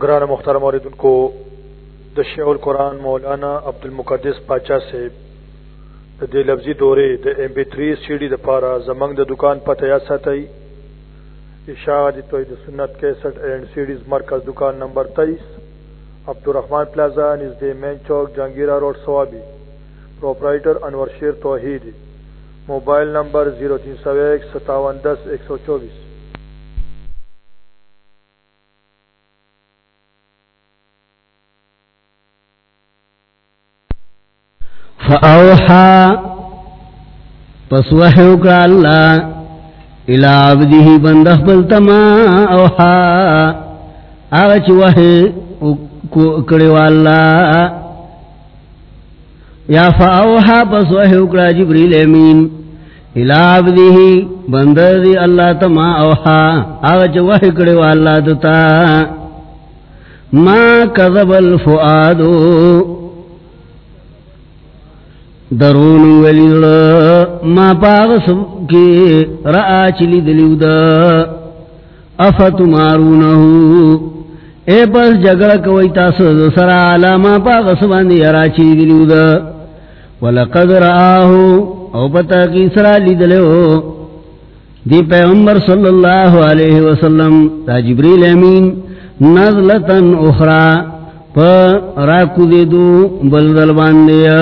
گران مختار موردن کو دشیع القرآن مولانا عبد المقدس پاچا سے دے لفظی دورے، دا ایم پی 3 سیډي د پاره زمنگ دکان پر تیاسا تئی اشاعت توحید سنت 61 اینڈ سیډیز مرکز دکان نمبر تیئیس Abdul Rahman plaza نژ main chowk Jahangira road, Swabi. Proprietor Anwar Sher Tauheed. Mobile number 03015710110 124 فاوحا پس وحی اکرا اللہ الہ عبدیہ بند اخبر تما اوحا آغچ وحی اکڑیو اللہ یا فاوحا پس وحی اکرا جبریل امین. الہ عبدیہ بند دی اللہ تما اوحا آغچ وحی اکڑیو اللہ دتا ما کذب الفؤادو درون ولی ما پاغس کی رآ چلی دلیو دا افت مارونہو اے پس جگڑ کوئی تاسو سرا علا ما پاغس باندی رآ چلی دلیو دا ولقد رآہو او پتا کی سرا لی دلیو دی پیغمبر صلی اللہ علیہ وسلم تا جبریل امین نزلتن اخرى پا راکو دی دو بلدل باندیا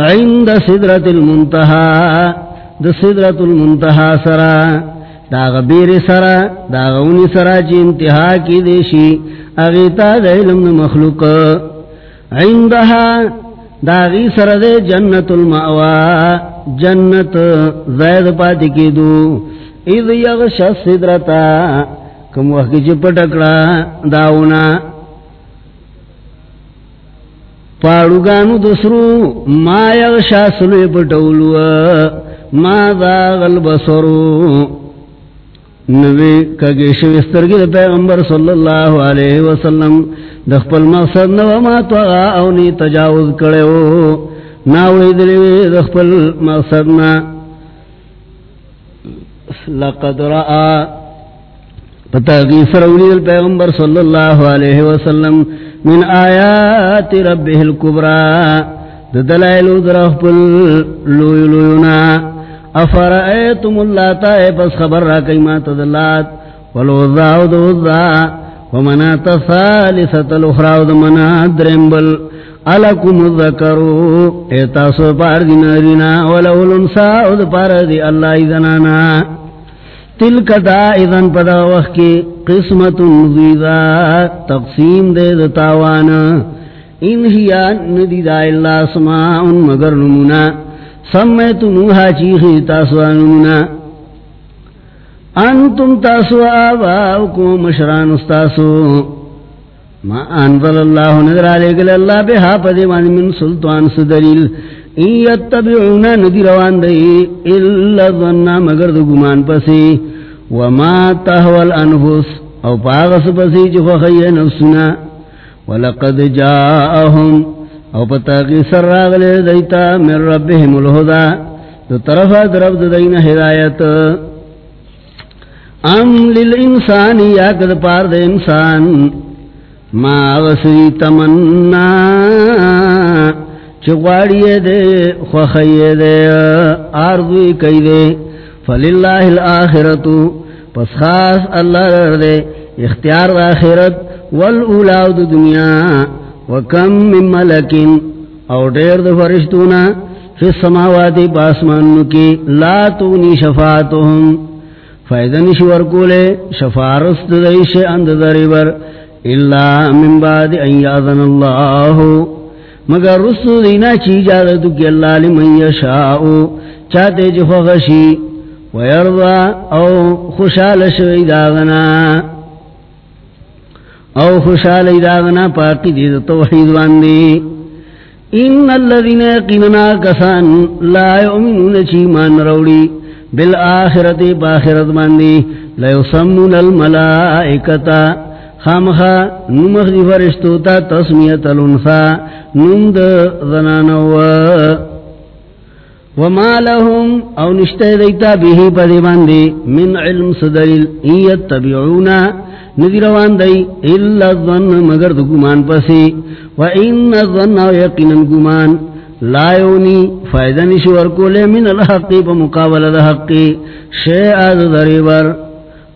عند صدرت المنتہا دا صدرت المنتہا سرا. دا غبیر سرا دا غونی سرا چی انتہا کی دیشی اغیتا دا علم مخلوق. عندہا دا غی سرا دے جنت المعوا جنت زید پاتی کی دو اذ یغش صدرتا کم وقت چی پٹکڑا داونا پاڑوگانو دسرو ما یغشا سلوی پٹولو ما داغل بسرو. نبی کگی شوسترگی دا پیغمبر صلی اللہ علیہ وسلم دخپل مقصد نو ما توغا اونی تجاوز کڑیو. ناوی دلیوی دخپل مقصد نا. لقد رآ پتاگی سرولی دا پیغمبر صلی اللہ علیہ وسلم من آیات ربه الكبرى. دلائل درخ لوی لوینا افرائیتم اللہ تائے پس خبر را کئیما تدلات والوضاء دوضاء ومنات ثالثت الاخراء دمنات درمبل علکم الذکرو ایتاسو پار دی نارینا ولو الانساء دپار دی اللہ ایدنانا تلک دا اذن پدا وقت کی قسمت نزیدہ تقسیم دے دتاوان ان ہیا ندی دا اللہ سماعن مگر نمونا سمیت نوحا چیخی تاسوا نمونا انتم تاسوا آباؤکو مشران استاسو۔ ما انظر اللہ نظر علیکل اللہ بہا پدیوان من سلطان سدلیل۔ این ندی روان دئی اللہ ظننا مگر دو گمان پسی. وما تهوى الانفس، او پاغس پسی جو خی نفسنا. ولقد جاءهم، او پتاقی سر راغلے دیتا من ربهم الہدا. تو طرفا درب دین ہدایت. ام للانسان یا کد پار دے انسان. ما غسی تمنا چگواڑی دے خوخی دے آرزوی کئی دے۔ فللہ الاخرتو پس خاص اللہ رردے اختیار دا آخرت والاولاو دنیا۔ وکم من ملکن او دیر دا فرشتونا۔ فی السماواتی پاسمانو کی، لا تونی شفاعتهم۔ فائدن شور کولے شفارست دیش اند دریبر اللہ من بعد ان یاذن اللہ مگر رسو دینا چی جادتو کی اللہ لمن یشاؤ چاہتے جو فغشی ويرضى او خشال شوي داغنا۔ او خشال داغنا پاکی دید توحید واندی ان الذين يقيننا كسان لا يؤمنون چیمان روڑی۔ بالآخرت باخرت باندی۔ لا الملائکتا۔ خامخا نمخ دی فرشتوتا تسمیت الانفا نمد ذنانوا وما لهم او نشتے دیتا به پدی باندی من علم صدریل ایت تبعونا. ندی روان دی الا الظن مگر دو گمان پسی. و این الظن و یقینا گمان. لایونی فائدہ نشور کولے من الحقی پا مقابل دا حقی شیعہ دا دریبر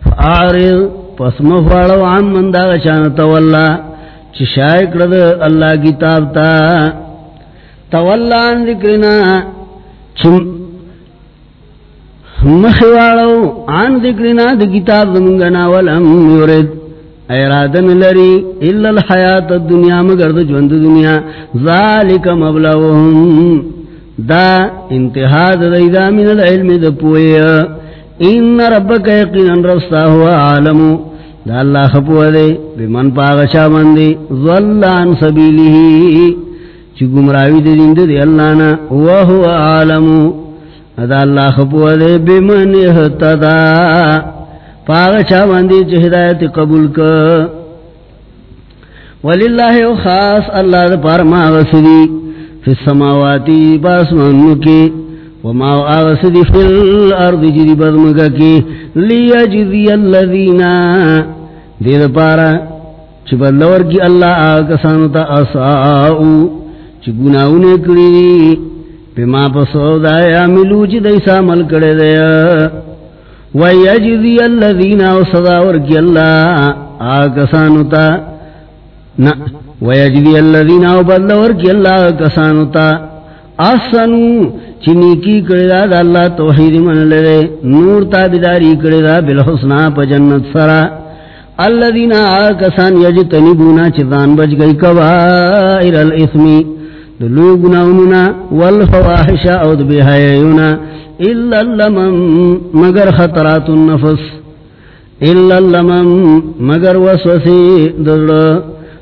فعارض پس مفاڑو عن من دا غشان تولا، چی شائک رد اللہ کتاب تا. تولا عن ذکرنا چم مخواڑو عن ذکرنا دا کتاب دنگنا ولم یورد ایرادن لری الا الحیات الدنیا مگر دا جوند دنیا. ذالک مبلغهم. دا انتہا دا دا من العلم دا پوئی ان ربک یقینا رستا ہوا عالمو دا اللہ خپو دے بمن پاغشا مندی ظلان سبیلی چی گمراوی دے دین دے اللہ نا وہو عالمو دا اللہ خپو دے بمن احتدا. پاغ چا باندی چی ہدایت قبول کا وللہ خاص، اللہ دا پار ما فی السماواتی باسمانو کی وما غسدی فی الارض جدی بدمگا کی لیجزی اللذین دید پارا چی بدلور کی اللہ آکسانو تا اصاؤ چی گناونے کری پی ما پسو دایا ملو چی دیسا مل کڑے دیا ویجزی اللذین او صدا ورکی اللہ آکسانتا نا۔ ویجزی اللذین او بدل ورکی اللہ آکسانتا احسنو چنی کی کردہ دا اللہ توحید من لدے نور تا بداری کردہ بالحسنہ پا جنت سرا۔ اللذین آکسان یجتنبونا چیزان بچ گئی کبائر الاسمی دلو گناوننا والفواحش او دبیحیونا الا اللمم مگر خطرات النفس۔ الا اللمم مگر وسوسی دل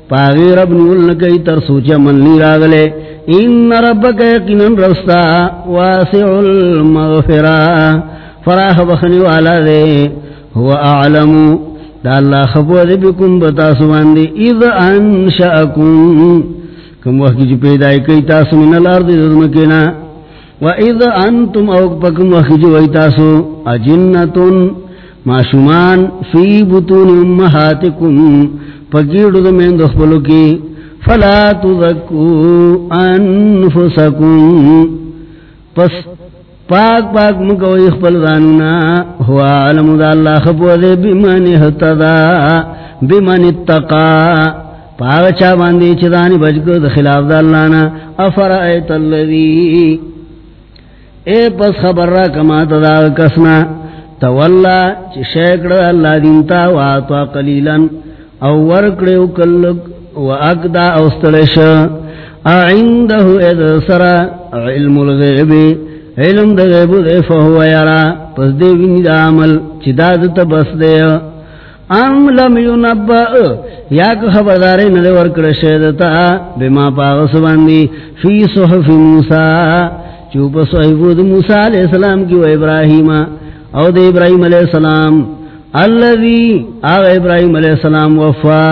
پاغی رب نول نکی تر سوچا من لی راگلے ان ربک یقینن رستا واسع المغفرہ فراح بخنی والا دے هو اعلمو دا اللہ خبو دے بکم بتاسو باندے اذ انشاءکم کم وقت جو پیدای کئی تاسو من الارد دزمکینا وَإِذْ أَنْتُمْ أَوْقْبَكُمْ وَخِجُوا إِتَاسُ أَجِنَّةٌ مَا شُمَانْ فِي بُطُونِ أُمَّهَاتِكُمْ فَقِيرُ دَمِنْ دُخْبَلُكِ فَلَا تُذَكُّوا أَنفُسَكُمْ پس پاک پاک مکوئی اخبال دانونا ہوا علم دا اللہ خبو دے بمن احتدا بمن اتقا پاک چا باندی چدانی بجگو دا خلاف دا اللہ نا. افرائیت اللذی. اے پس خبر را کما تدا کسنا. تولا چی شیکڑ اللہ دینتا، واتوا قلیلا. او ورکڑے کلک و اکدا اوستلش اعندہو اید سرا علم الغیب علم دا غیب دے فہو یرا پس دے وینی دا عمل چی دادتا بس دے ام لم ینبا یا که خبرداری ندے ورکڑ شیدتا بما پاغس باندی فی صحف موسیٰ چوپ صحیفود موسیٰ علیہ السلام کی و ابراہیم او دے ابراہیم علیہ السلام. اللذی آغا ابراہیم علیہ السلام وفا.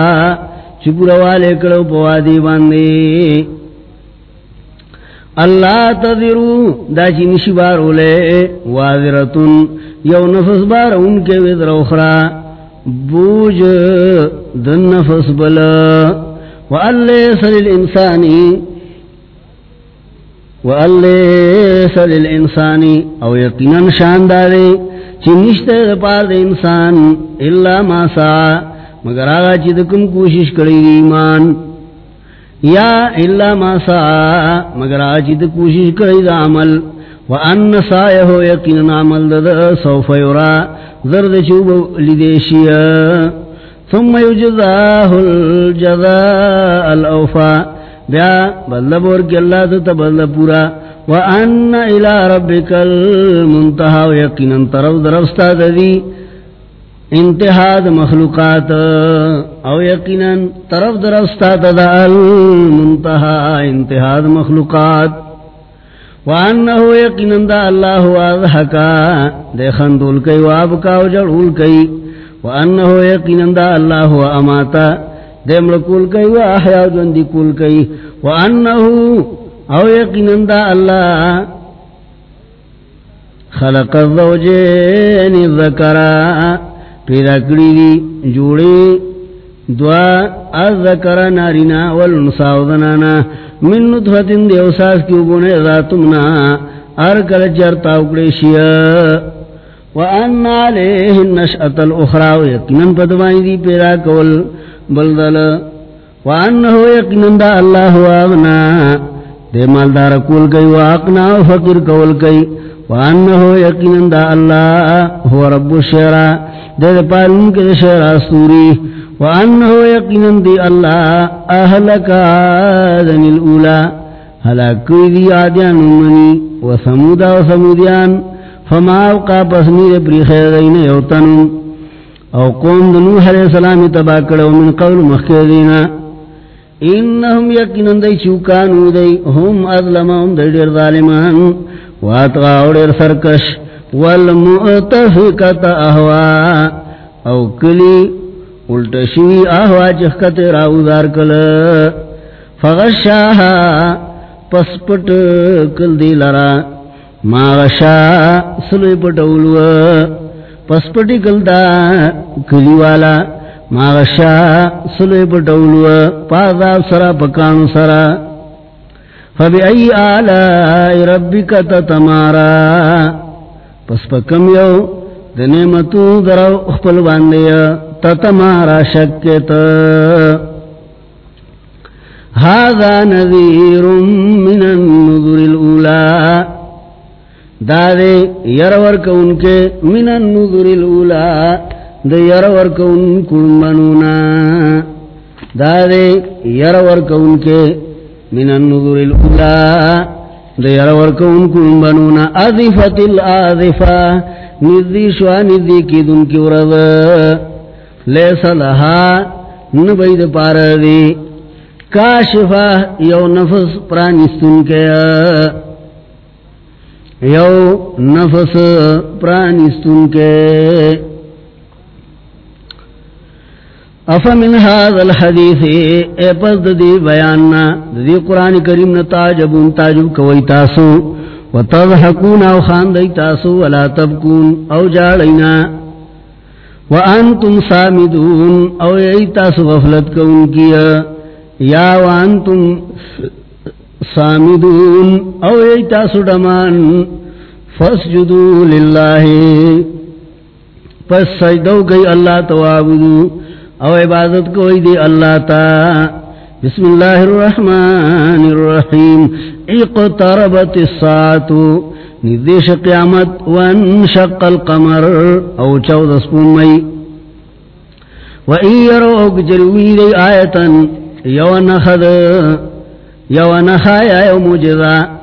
چپور والے کڑو پوادی باندے۔ اللہ تذرو، دا چی نشی بارو لے۔ وادرتن یو نفس بار ان کے وزر اخرى بوج دن نفس بلا وَأَلَّيْسَ لِلْإِنسَانِ۔ وَأَلَّيْسَ لِلْإِنسَانِ۔ او یقیناً شاندارے۔ چی نشتے دپار دے انسان۔ اللہ ما سا مگر آگا چی دکم کوشش کری دی ایمان. یا اللہ ما سا مگر آگا چی دک کوشش کری دا عمل. وان وَأَنَّ سَائِهُ يَقِنًا عَمَلْ دَدَ، سَوْفَ يُرَا ذرد چوب لدیشیا ثم يجزاه الجزاء الأوفا بیا بدل بور کی اللہ دتا بدل پورا. وَأَنَّ إِلَىٰ رَبِّكَ الْمُنْتَحَا وَيَقِنًا طرف درفستا دی. انتحاد مخلوقات، او یقینا طرف درفستا دا المنتحا انتحاد مخلوقات. وانہو یقینن دا اللہ واضحکا دے خندول کئی، وابکا و جڑول کئی. وانہو یقینن دا اللہ و دے ملکول کئی و احیاء جندی کول کئی. وانہو، او یقینن دا اللہ خلق الزوجین الذکرہ پیدا کری دی جوڑے دعا الذکر نارینا والنسا ودنانا من نطفت دی اوساس کی اگونے ذاتمنا ارکل جرتا اکڑے شیا. وان علیہ النشأت الاخرى ویقنن پدوانی دی پیدا کول بلدل وانہو یقنن دا اللہ واغنا، دے مالدار کول کئی واقنا فقر کول کئی وانہو یقنن دا اللہ ہوا رب الشعرہ دے دے پالن کے شعرہ سوری وانہو یقنن دی اللہ اہلکا آدن الاولا حلاکی دی آدیان امنی وثمودا وثمودیان فما اوقا پسنی دے پری خیر دین یوتن او قوم دنوح علیہ السلام تباکڑو من قول مخیدینا انہم یقینن دی چوکانو دی، ہم اظلمہم دی دیر ظالمان۔ واتغاو دیر سرکش۔ والمؤتفقت احوا او کلی الٹشوی احوا چخکت راودار کل. فغشاہا پسپٹ کل دی لرا. ما غشا سلوی پٹولو پسپٹی کل دا کلی والا. ماغشا، سلوی پٹولو پادا سرا، پکانو سرا. فبی ای آلائی ربکا تتمارا پس پکم یو دنیمتو درو اخپل باندی تتمارا شکت هذا نذیر من النذر الاولا دادے یرور کون کے من النذر الاولا د یرور کون کلمنونا دادے یرور کون کے من النذر الاولا د یرور کون کلمنونا اذفت الاذفا نذی شوا نذی کی دن کی ورد. لیس لها نبید پاردی. کاشفا، یو نفس پرانستن کے. یو نفس پرانستن کے. افمن هذا الحديث، اے پس دی بیاننا دی قرآن کریم نتاجبون تاجب کوئی تاسو. وتضحکون او خاندی تاسو، ولا تبکون او جاڑینا وانتم سامدون، او ای تاسو غفلت کون کیا یا وانتم سامدون، او ای تاسو ڈمان فسجدو للہ پس سجدو گئی اللہ توابدو او عبادت کوئی دی اللہ تا۔ بسم اللہ الرحمن الرحیم۔ اقتربت الساعتو ندیش قیامت۔ وانشق القمر۔ او چود اسپون مئی۔ وَإِن يَرَوْكَ جَلْوِي لِي آيَةً یو نخد یو نخایا یو مجزا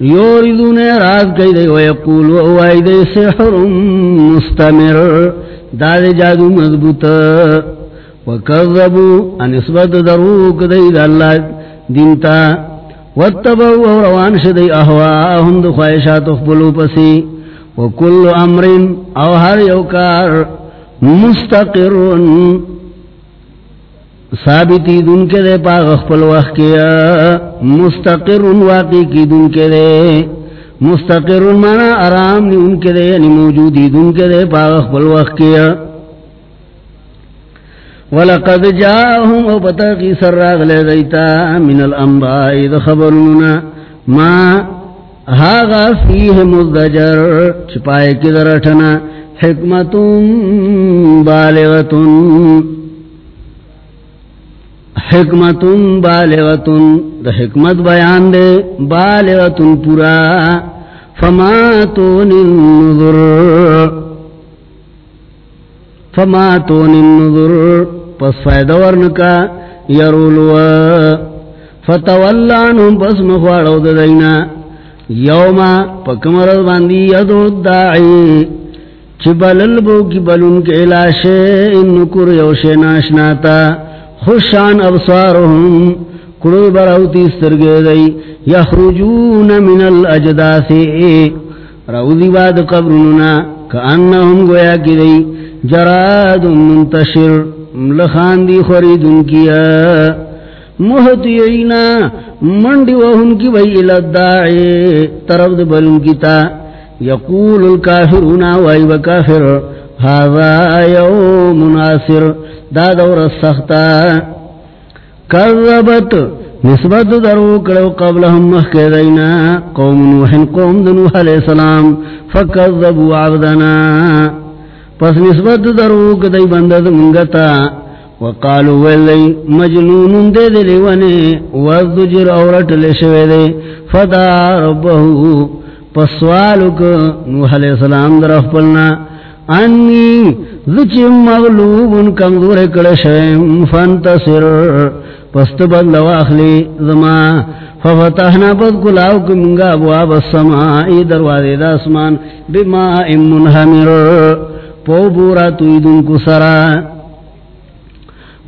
یوردون راز کئی دے ویقول ووائی دے سحر مستمر داد جادو مضبوط۔ وکذبو انسبت دروک دے دا اللہ دینتا واتبو روان شدی احواهم دو خواہشات اخبلو پسی۔ وکل امرین او ہر یوکار مستقرن۔ ثابتی دن کے دے پاغ خپل وقت کیا مستقر واقعی کی دن کے دے. مستقر مانا آرام نی ان کے دے یعنی موجودی دن کے دے پاغ خپل وقت کیا ولقد جاءهم او پتا کی سر راغ لے دیتا من الانبائی دا خبرنا ما هاغا فیہ مزدجر، چپائے کی درٹنا حکمتن بالغتن. حکمتن بالغتن، دا حکمت بیان دے، بالغتن پورا، فما فماتون النظر فماتون النظر پس فائدہ ورنکا یرولو فتولانم پس مخوارو دا دینا۔ یوما پکمرد باندی یدو داعی چی بلل بو کی بلن کے لاشے، انکر یوشے ناشناتا۔ خوشان ابصارهم کڑو براوتی سرگے دی یخرجون من الاجداثی روزی باد قبرننا کانہم گویا کی دی جراد منتشر لخان دی خوریدن کیا محتیینا منڈی وہن کی بھئی الاداعی طرف دبلن کی تا یقول الكافرون وائی وکافر هذا يوم مناصر دا دور السختا کربت نسبت درو کرو قبلهم مخی قوم نوح، قوم دنوح علیہ السلام. فکذبوا عبدنا. پس نسبت درو کدی بندد منگتا. وقالو ویلی، مجنون دے دلی ونی وزدجر اورت لشوے دے. فدا ربہو پس سوالک نوح علیہ السلام در افپلنا انی ذچ مغلوب کمزور کڑشیم فانتصر. پست بدل واخلی زما، ففتحنا پد کلاو کمنگا ابواب السمائی دروازے دا اسمان، بما ام منحمر. پو بورا تویدن کو سرا.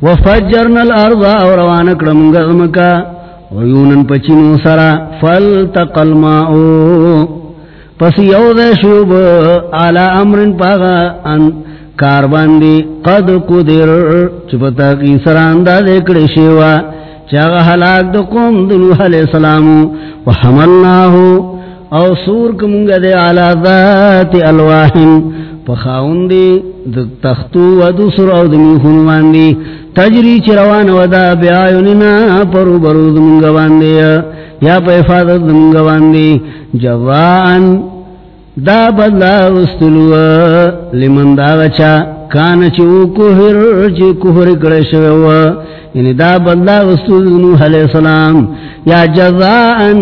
وفجرنا الارض اوروان کرمنگا زمکا. ویونن پچنو سرا. فالتق الماؤ پس یو دے شوب علا امرن پاغا، ان کار باندی قد قدر چپتا کی سران دا دیکڑی شیوا چاگا حلاک دو قوم دنوح علیہ السلام، وحملناہو، او سور کمونگا دے علا ذات الواحن پخاون دی تختو و دوسر او دمی خونوان دی تجری چروان و دا بیایوننا پرو برو دمونگا باندی یا پا افادت دمونگا باندی، جوان دا بدلا وستلو لمن دا غچا کان چو کوہر چی کوہر کڑشو یعنی دا بدلا وستلو نوح علیہ السلام۔ یا جزاءن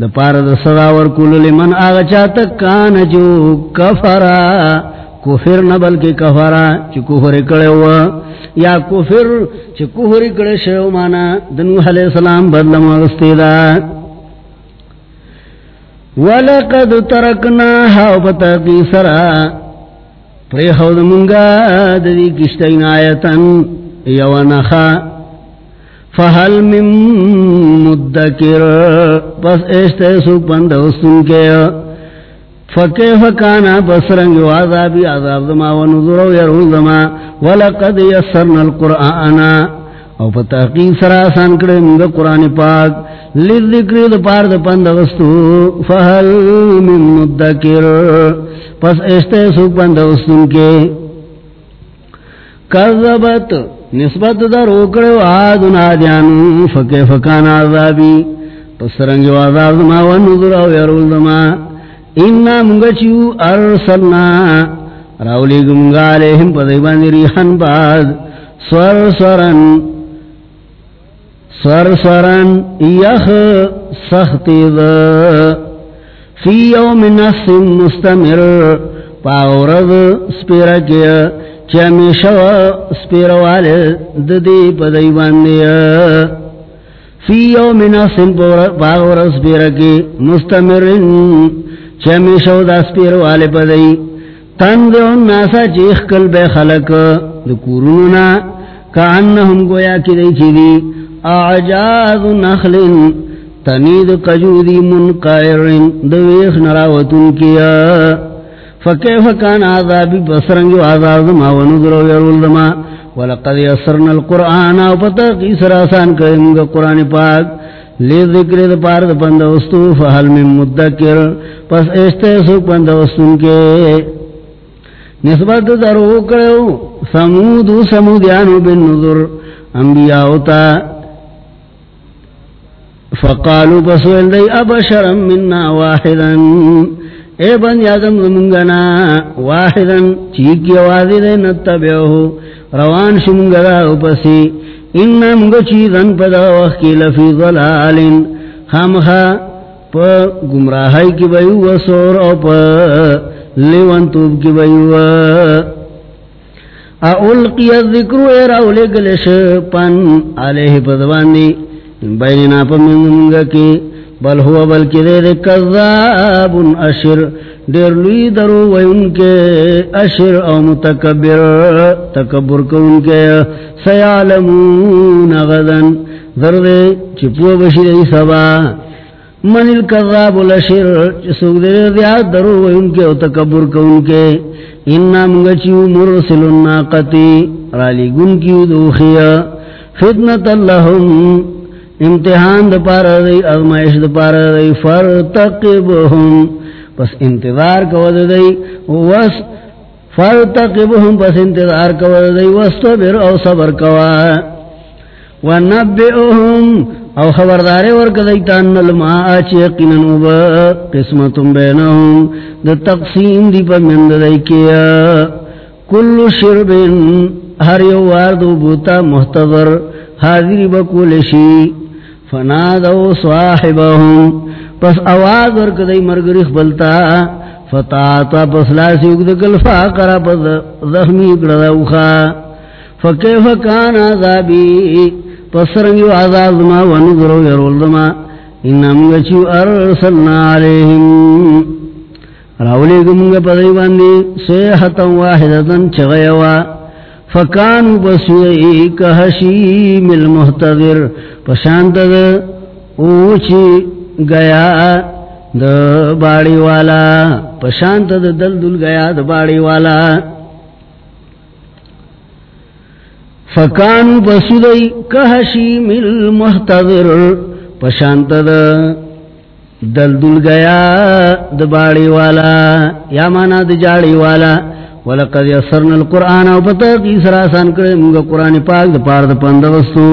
دا پار دا صداور کلو لمن آغچا تک کان چو کفرا۔ کوفر نبل کے کفرا چی کفر کوہر کڑو یا کوفر چی کفر کوہر کڑشو مانا دنوح علیہ السلام بدلا مغستی دا۔ ولقد ترکنا ہاو پتا کی سرا۔ پری خود منگا، ددی کشتین آیتن یونخا فحل من مدکر۔ پس ایشتے سو پند حسن کے۔ فکے فکانا پس رنگ عذاب دما ونظر و دما ولقد یسرنا القرآن. او پتا کی سرا سان کرے منگا قرآن پاک. لذکری دا پار دا پند غستو فحل من مدکر. پس اشتے سوک پند غستون کے. کذبت. نسبت دا روکڑو آدن آدیانو فکے فکان عذابی. پس رنگو عذاب دما ونظر او یرول دما انا منگچیو ارسلنا راولی گمگا علیہم پدیبان ریحن بعد سور سورن سر سرن یخ سختی دا فی یوم نفس مستمر پاورد سپیرا کیا چمیشو سپیرا والد دی پدی باندیا فی یوم نفس پاورد سپیرا کی مستمر چمیشو دا سپیرا والد پدی تندون ناسا چیخ کل بے خلق. دکوروننا کانہم گویا کی دی چی دی. اعجاز نخل تنید قجودی منقائر دویخ نراوتن کیا. فکیف کان عذابی بسرنگی و وعذاب دما ونظر ویرول دما. ولقد یسرنا القرآن. و پتاقی سراسان کرنگا قرآن پاک. لی ذکر دا پار دا پند وستو، فحل من مدکر، پس اشتے سوک پند وستن کے۔ نسبت درو کرو، سمود سمودیانو بن نظر انبیاء تا۔ فقالوا بسوال دی ابشرا مننا واحدا اے بن یادم زمونگنا واحدا چیکی وادی دی نتبعوه روان شمونگا اپسی اننا منگا چیزن پدا وقی لفی ظلال خامخا پا گمراہی کی بیو و سور او پا لیوان توب کی بیو اولقی الذکر ایراولی گلش پن علیہ پدواندی بیننا پا منگا کی بل ہوا بلکی دے دے کذاب اشر. دیر لوی درو وی ان کے اشر او متکبر، تکبر کو ان کے سیالمون غدن ذردے چپو بشی دے سبا. من الکذاب الاشر چسوک دے دے درو وی ان کے او تکبر کو ان کے اننا منگا مرسل الناقتی، رالی گن کیو دوخیا فتنة اللہم، امتحان دا پارا دی ازمائش دا پارا دی فرتقبهم پس انتظار کو دی، وس فارتقبهم پس انتظار کوا دی واستبر او صبر کوا۔ ونبئهم، او خبردار ورک دیتان الماء چی یقینن اوبا قسمتم بینهم۔ دا تقسیم دی پا مند دی کیا۔ کل شربن، ہر یو واردو بوتا محتضر، حاضری بکولشی فنادو صاحبهم پس آواز ورک دی مرگرخ بلتا فتاتا پس لاسی اگدکل فاقرا پس زخمی اکڑا اوخا. فکیف کان عذابی، پس رنگی عذاب ما ونظرو یرول دما. انم گچیو ارسلنا علیہم. راولی گمگا پدی باندی سیحتا واحدتا چغیوا. فکانو بسوئی کہشیم المحتضر. پشانت دا، اوچی گیا د باڑی والا پشانت د دل دل گیا د باڑی والا فکان بسدئی کہشی مل محتضر، پشانت د دل دل گیا د باڑی والا یا مانا د جاڑی والا ولقد یسرنا القرآن او پتا کی سراسان کرے مگا قرآن پاک د پار د پندوستو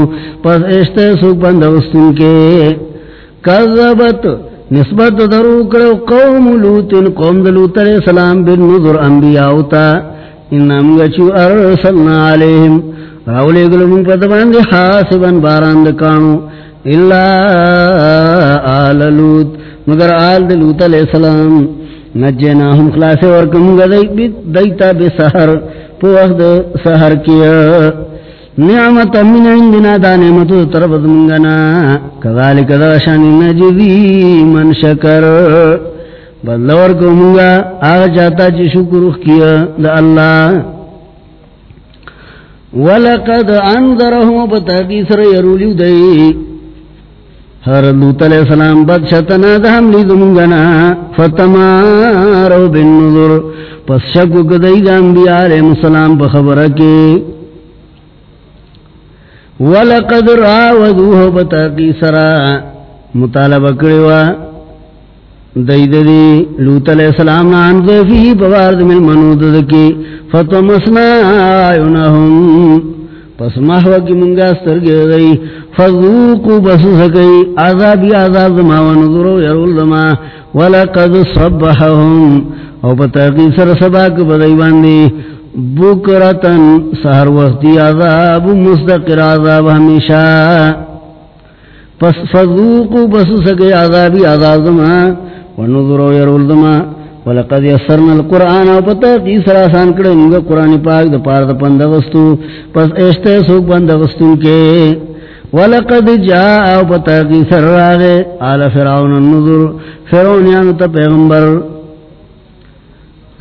پس اشتے سو پندوستن کے۔ کذبت، نسبت درو کرو قوم لوتن قوم دلوت علیہ السلام بن نظر انبیاء تا انہم گچو ارسلنا علیہم۔ راولے گلو پتبان دی حاسبا باران دکانو اللہ آل لوت۔ مگر آل دلوت علیہ السلام، نجیناہم خلاص ورکم گا دیتا بسہر پو وقت سہر کیا۔ نعمت من عندنا، دا نعمت طرف منگنا. کذالک دا شانی نجدی من شکر. بدلور کو منگا، آغا چاہتا چی شکر اخ کیا دا اللہ. ولقد انذرهم بتاقی سر یرولیو دی. ہر لوت علیہ السلام بد شتنا دا حملی دمگنا فتمارو بن نظر پس شکو کدی دا انبیاء علیہ السلام بخبرکی ولقد راودوه بتاقی سرا. مطالبہ کریوا. دید دی لوت علیہ السلام نان ضیفی بوارد من منود دکی. فتمسنا آئونہم پس محوہ کی منگا سترگی دی. فضوقو بس سکی. عذابی عذاب دما ونظرو یرول دما ولقد صبحهم او بتاقی سر سباک بدیوان دی. بکرتن سہر وقتی عذاب، مستقر عذاب ہمیشہ۔ پس فضوقو بس سکے عذابی عذاب دما ونظرو یرول دما ولقد یسرنا القرآن و پتا کی سراسان کڑے، منگا قرآن پاک دا پار دا پندغستو پس اشتے سوک پندغستو کے۔ ولقد جاء و پتا کی سر راغے آل فرعون النظر فرعونیانو تا پیغمبر۔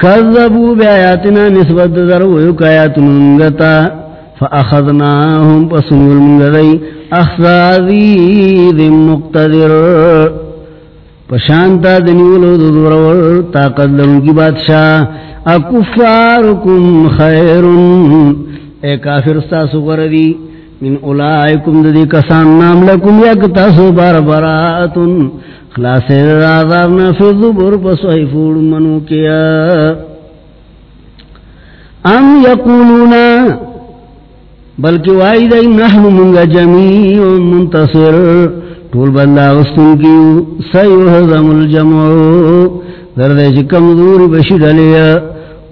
کذبوا بیاتنا نسبت در ویوک آیات منگتا فاخذناهم پسنول منگدی اخذاذید مقتدر پشانتا دنیولو دورور طاقت لرن کی بادشاہ، اکفارکم خیرن اے کافر استاسو غردی، من اولائکم دی کسان نام لکم یکتاسو بار براتن خلاص عذاب نہ فی الزبر پسوئی فوڑ منو کیا۔ ام یقولون، بلکہ وائی دائی نحن منگا جمیع منتصر۔ طول بندہ غستن کیو سیوہزم الجمع۔ دردے چکم جی دور بشد لیا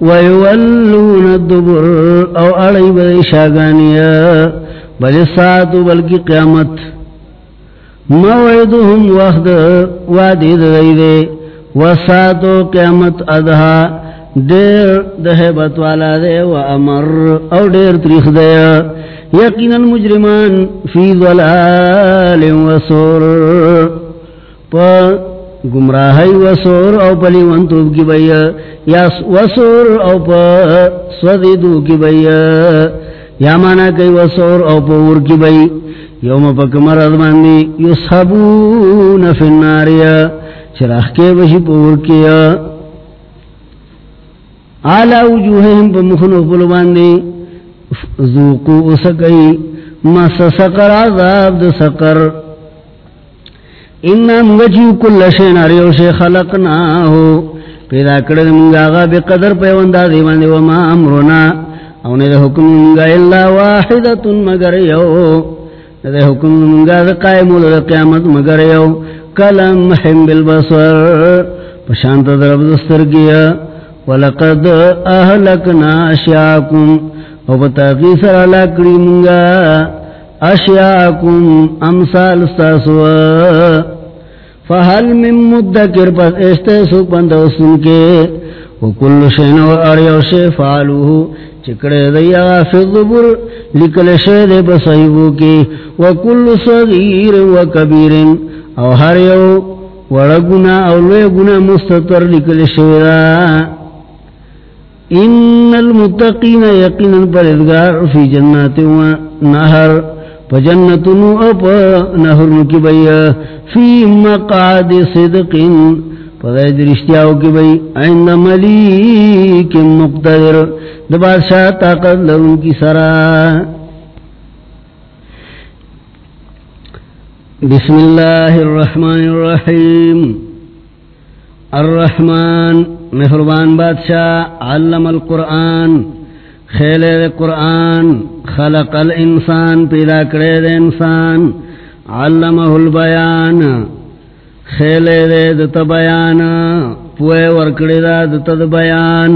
ویولون الدبر، او اڑی بدی شاگانیا بل ساتو بلکی قیامت۔ موعدهم وحد وادی دیدے وساتو قیامت ادھا دیر دہبت والا دے و امر او دیر تریخ دے یقین المجرمان فی ظلال و سور پا گمراہی و سور او پلی ونتوب کی بئی یا و سور او پا سودیدو کی بئی یا مانا کئی و سور او پا ور کی بئی یوم پک مرد باندی یسحبون فی الناریا چراخ کے بشی پور کیا. آلا وجوہم پا مخنو پلو باندی ذوقو اسکی مس سقر، عذاب د سقر. انہا مگجیو کل شین اریو شے خلقناہو پیدا کرد منگا آغا بے قدر پیوندہ دیواندے وما امرنا اونے دے حکم منگا اللہ واحدتن مگر یو. دے حکم منگا دے قائم دے قیامت مگر یو کلم حم بالبصر، پشانت درب دستر گیا، ولقد اہلکنا اشیاکم، او بتاقی سر علا کری منگا، اشیاکم امثال ستاسوا فہل من مدکر پس اشتے سوک پندو سن کے، وکل شین و اریو شے فالوہو چکڑے دیا فی الضبر لکل شے دے کی، وکل صغیر و کبیر۔ او ہر یو وڑگنا او لوے گنا مستطر لکل شے دا ان المتقین یقینا پر ادگار فی جنات و نہر فجنتنو اپ نہرن کی بئی فی مقاد صدقین۔ فضائی درشتیاو کی بئی عند ملیک مقتدر دبادشاہ طاقت لرن کی سرا بسم اللہ الرحمن الرحیم. الرحمن مہربان بادشاہ، علم القرآن خیل دے قرآن، خلق الانسان، پیدا کرے دے انسان، علمہ البیان. خیل دے دت بیان، پوئے ورکڑی دا دت بیان.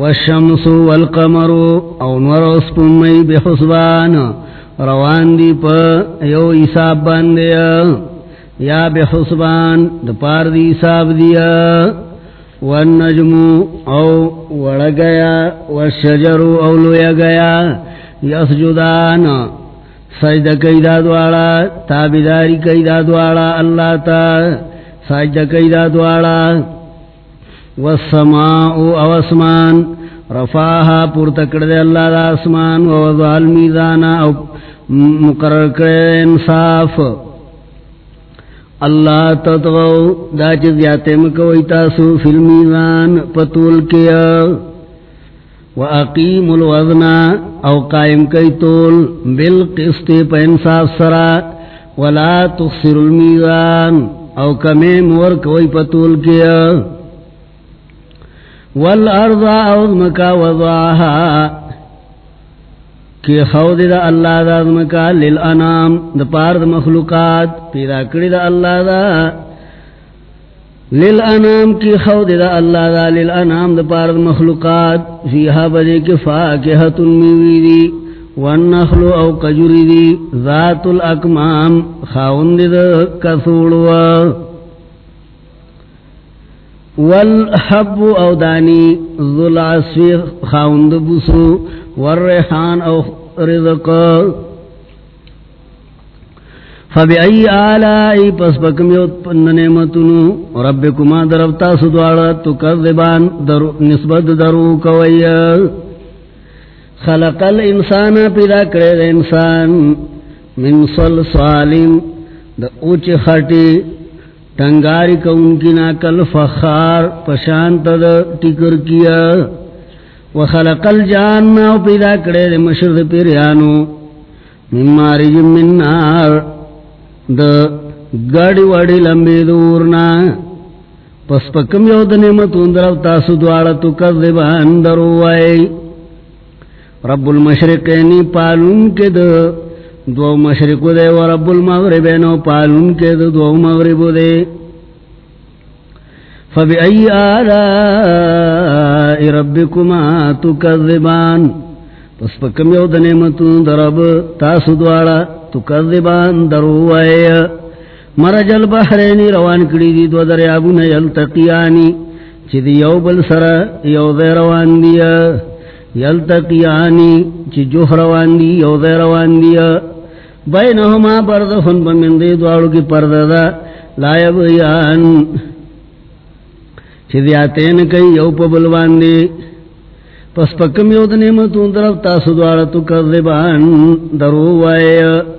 والشمس والقمر، او نور اسپمی بحسبان روان دی پا یو عصاب باندے. یا بحسبان دپار دی عصاب دیا والنجم، او وڑ گیا والشجر، او لویا گیا یسجدان سجد قیدہ دوارا تابداری قیدہ دوارا اللہ تا سجد قیدہ دوارا والسماء او اسمان رفاها پورتکڑ دے اللہ دا اسمان ووضع المیزانا او مقرر کرے انصاف۔ اللہ تطغو، دا چیز یاتے مکوئی تاسو فی المیزان پتول کیا۔ و اقیم او قائم کئی طول بالقسط پا انصاف سرا ولا تخسر المیزان او کمی مور کوئی پتول کیا والارض او مکا وضعها کی خود دا اللہ دا دمکا للانام دا پار دا مخلوقات پیدا کری دا اللہ دا للانام کی خود دا اللہ دا، للانام دا پار دا مخلوقات، فیہا بدے کی فاکہت میوی دی والنخل او کجوری دی، ذات الاکمام، خاوند دا کثوڑوا والحب او دانی ذو العصفی خاوند بسو والریحان او رزق. فبئی آلائی پس بکم یوت نعمتنو ربکما دربتا سدوارا تکذبان در نسبت درو کوئی خلق الانسان پیدا کرے انسان من صلصالین دا اوچ خٹی ٹنگاری کا ان کی ناکل فخار پشانت دا ٹکر کیا وخلق الجان او پیدا کرے دے مشرد پیریانو، من مارج من نار. دا گاڑی واڑی لمبی دورنا پس پکم یو دا نعمتون در تاسو دوارا تو کذبان دروائی رب المشرقینی پالون کے دا دو مشرق دے و رب المغربینو پالون کے دا دو مغرب دے فبأي آلاء ربكما تكذبان پس پکم یو دنیمتون درب تاسو دوارا تکذبان درووائی مرج البحرین روان کری دی دو دریابون یلتقیانی، چی دی you bill sir you the روان دیا۔ یلتقیانی، چی جوح روان دی یو دی روان دیا۔ بینہما پردفن بمن دی دوارو کی پرددا لا یبیان چیزیاتین کئی یو پا بلوان دی۔ پس پکم یو دنیمتون درف تاسو دوارتو کذبان درو وائی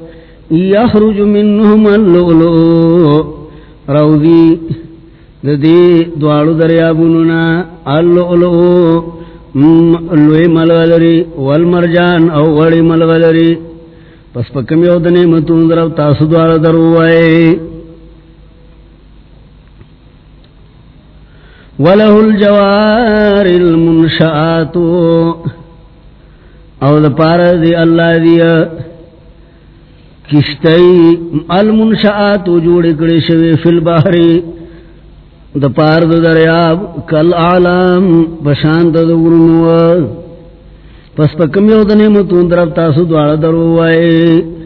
یخرج منهم اللؤلؤ. روزی دی دوارو دریابونونا اللؤلؤ. لوی ملغلری والمرجان او وڑی ملغلری پس پکم یو دنیمتون درف تاسو دوار درو وائی وله الجوار المنشآت. او دا پارا دی اللہ دیا کشتی المنشآت جوڑ کڑی شوی فی البحری دا پار دا دریاب کل آلام بشانت دا ورنو پس پا کمیو دا نعمتون درب تاسو دوارا دروائی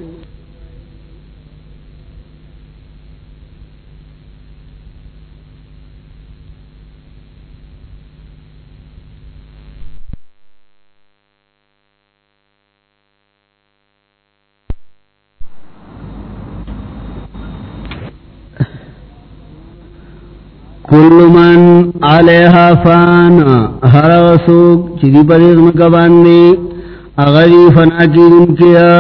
کل من علیہا فان ہر وسوک چیدی پدیز مکباندی اغلی فنا کی دن کیا،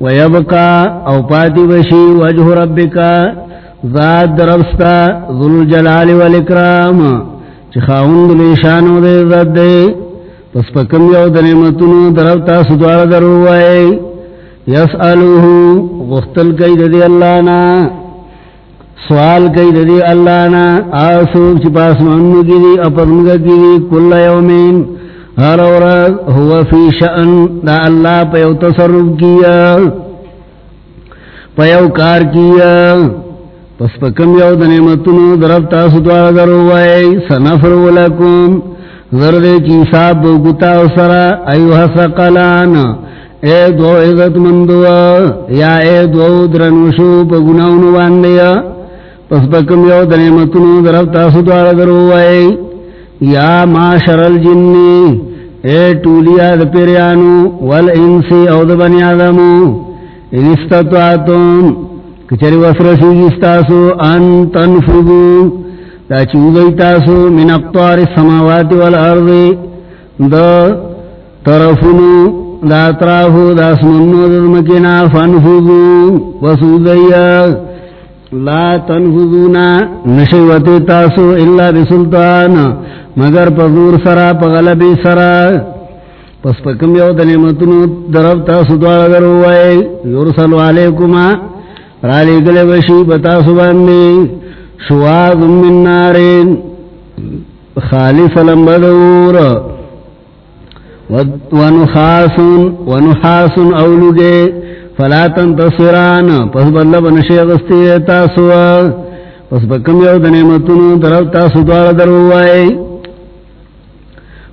ویبکا او پاتی بشی وجہ ربکا، ذات دربستا، ذل جلال والاکرام چخاوند لیشانو دے ذات دے، پس پکم یو دنیمتنو دربتا سدوار دروائے یسألوہو غختل کئی دی اللہ نا سوال کئی دی اللہ نا آسوک چپاس منو کی دی اپرنگا کی دی، کل یومین، ہر ورد ہوا فی شأن دا اللہ پیو تصرف کیا پیو کار کیا، پس پکم یو دنیمتنو درب تاسو دوارا دروائے سنفر ولکم، زرد چیساب گتا سرا، ایوہ سقلان، اے دو عزت مندوا یا اے دو درنوشو پا گناونو باندیا پس بکم یو دنیمتنو درب تاسو دوارا دروائے یا معاشر الجنی اے ٹولیا دا پیریانو والانسی او دا بنی آدمو، ان کچری وسرسی گستاسو ان تنفذو۔ دا چوگئی تاسو، من اقطار السماوات والارض، دا طرفنو دا اطرافو، دا اسمنو، دا فانفذو لا تنفذونا نشوت تاسو الا بسلطان. مگر پذور سرا پغلبی سرا پس پکم یو دنیمتنو درب تاسو دوار دروائے یرسلو علیکما رالی گلے بشی بتاسو باندی شواز من نارین خالف لمبدور ونخاسن ونحاسن اولوگے فلا تنتصران. پس بدل بنشی اغسطی تاسو. پس بکم یو دنیمتنو درب تاسو دوار دروائے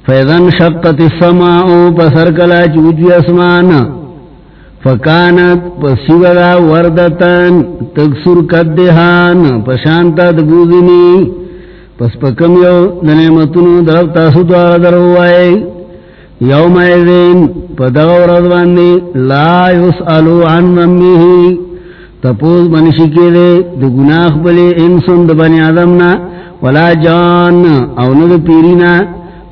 فیضن شقت السماعو پسر کلا چوجی اسمان فکانت، پس شیودا وردتن تکسر کدہان پشانتا دبوزنی پس پکم یو دنیمتنو درب تاسو دوار دروائے یوم ایدین پدغو رضواندی لا یسألو عن نمیہی تپوز منشکی دے دو گناخ بلی انسان دو بنی آدمنا ولا جان او ند پیرینا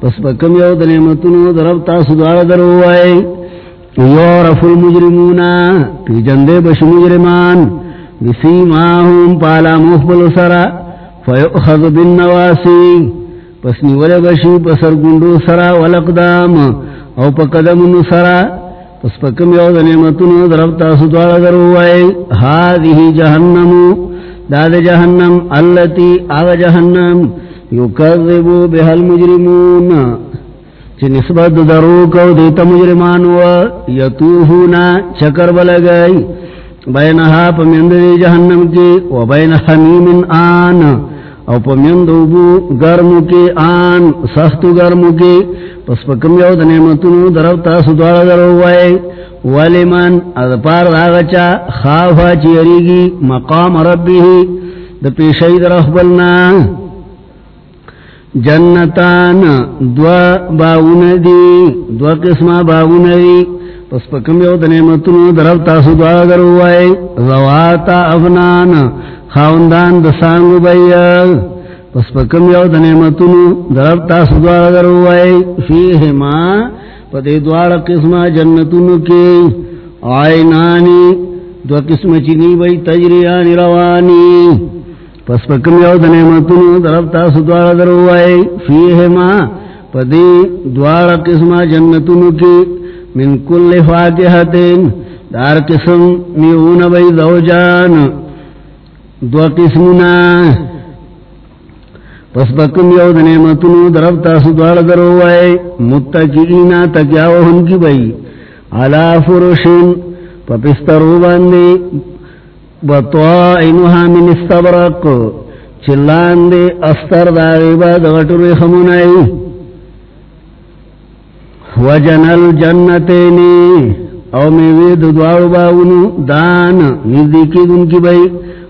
پس پکم یو دنیمتنو درب تاسو دوار دروائے یورف المجرمونا پی جندے بش مجرمان. بسیماہم پالا مخبل سرا، فیؤخذ بالنواسی. پس نیول بشی پسر گنڈو سرا والاقدام او پا قدم سرا پس پکم یو دنیمتنو درب تاسو دوارا دروائے هذه جہنمو داد جہنم، اللتی آغا جہنم، یکذبو بها المجرمون۔ چی نسبت دروکو دیتا مجرمانو یتوہونا چکر بلگئی۔ بینہا پمیند دی جہنم کی، و بین حمیم آن۔ او پا پمیند اوبو گرمو کی، آن سختو گرمو کی، پس پکم یو دنیمتنو درب تاسو دوارا دروائے ولی من، از پار داغچا خوافا چیاریگی مقام ربی ہی، دا پیشید رخبلنا جنتان دو باغون دی دو قسم باغون دی پس پکم یو دنیمتنو درب تاسو دوارا دروائے زواتا افنان، خاوندان دسانگو بیل پس پکم یو دنیمتنو درب تاسو دعا دوارا دروائے فیہما پدی دوارا قسم جنتنو کی۔ آئینانی، دو قسم چنی بی تجریانی روانی۔ پس پکم یو دنیمتنو درب تاسو دعا دوارا دروائے فیہما پدی دوارا قسم جنتنو کی۔ من کل فاکہتین، دار قسم میون بی زوجان. دو قسمنا پس بکم یو دنیمتنو درب تاسو دوار دروائے متقینا تکیاوہن کی بئی. علا فرشن، پپسترو باندے بطوائنوها من استبرق. چلان دے استر داغیبا دغٹر خمونائی. وجنل جنتینی او میوی دعاو باونو دان. نزدیکی دن کی بئی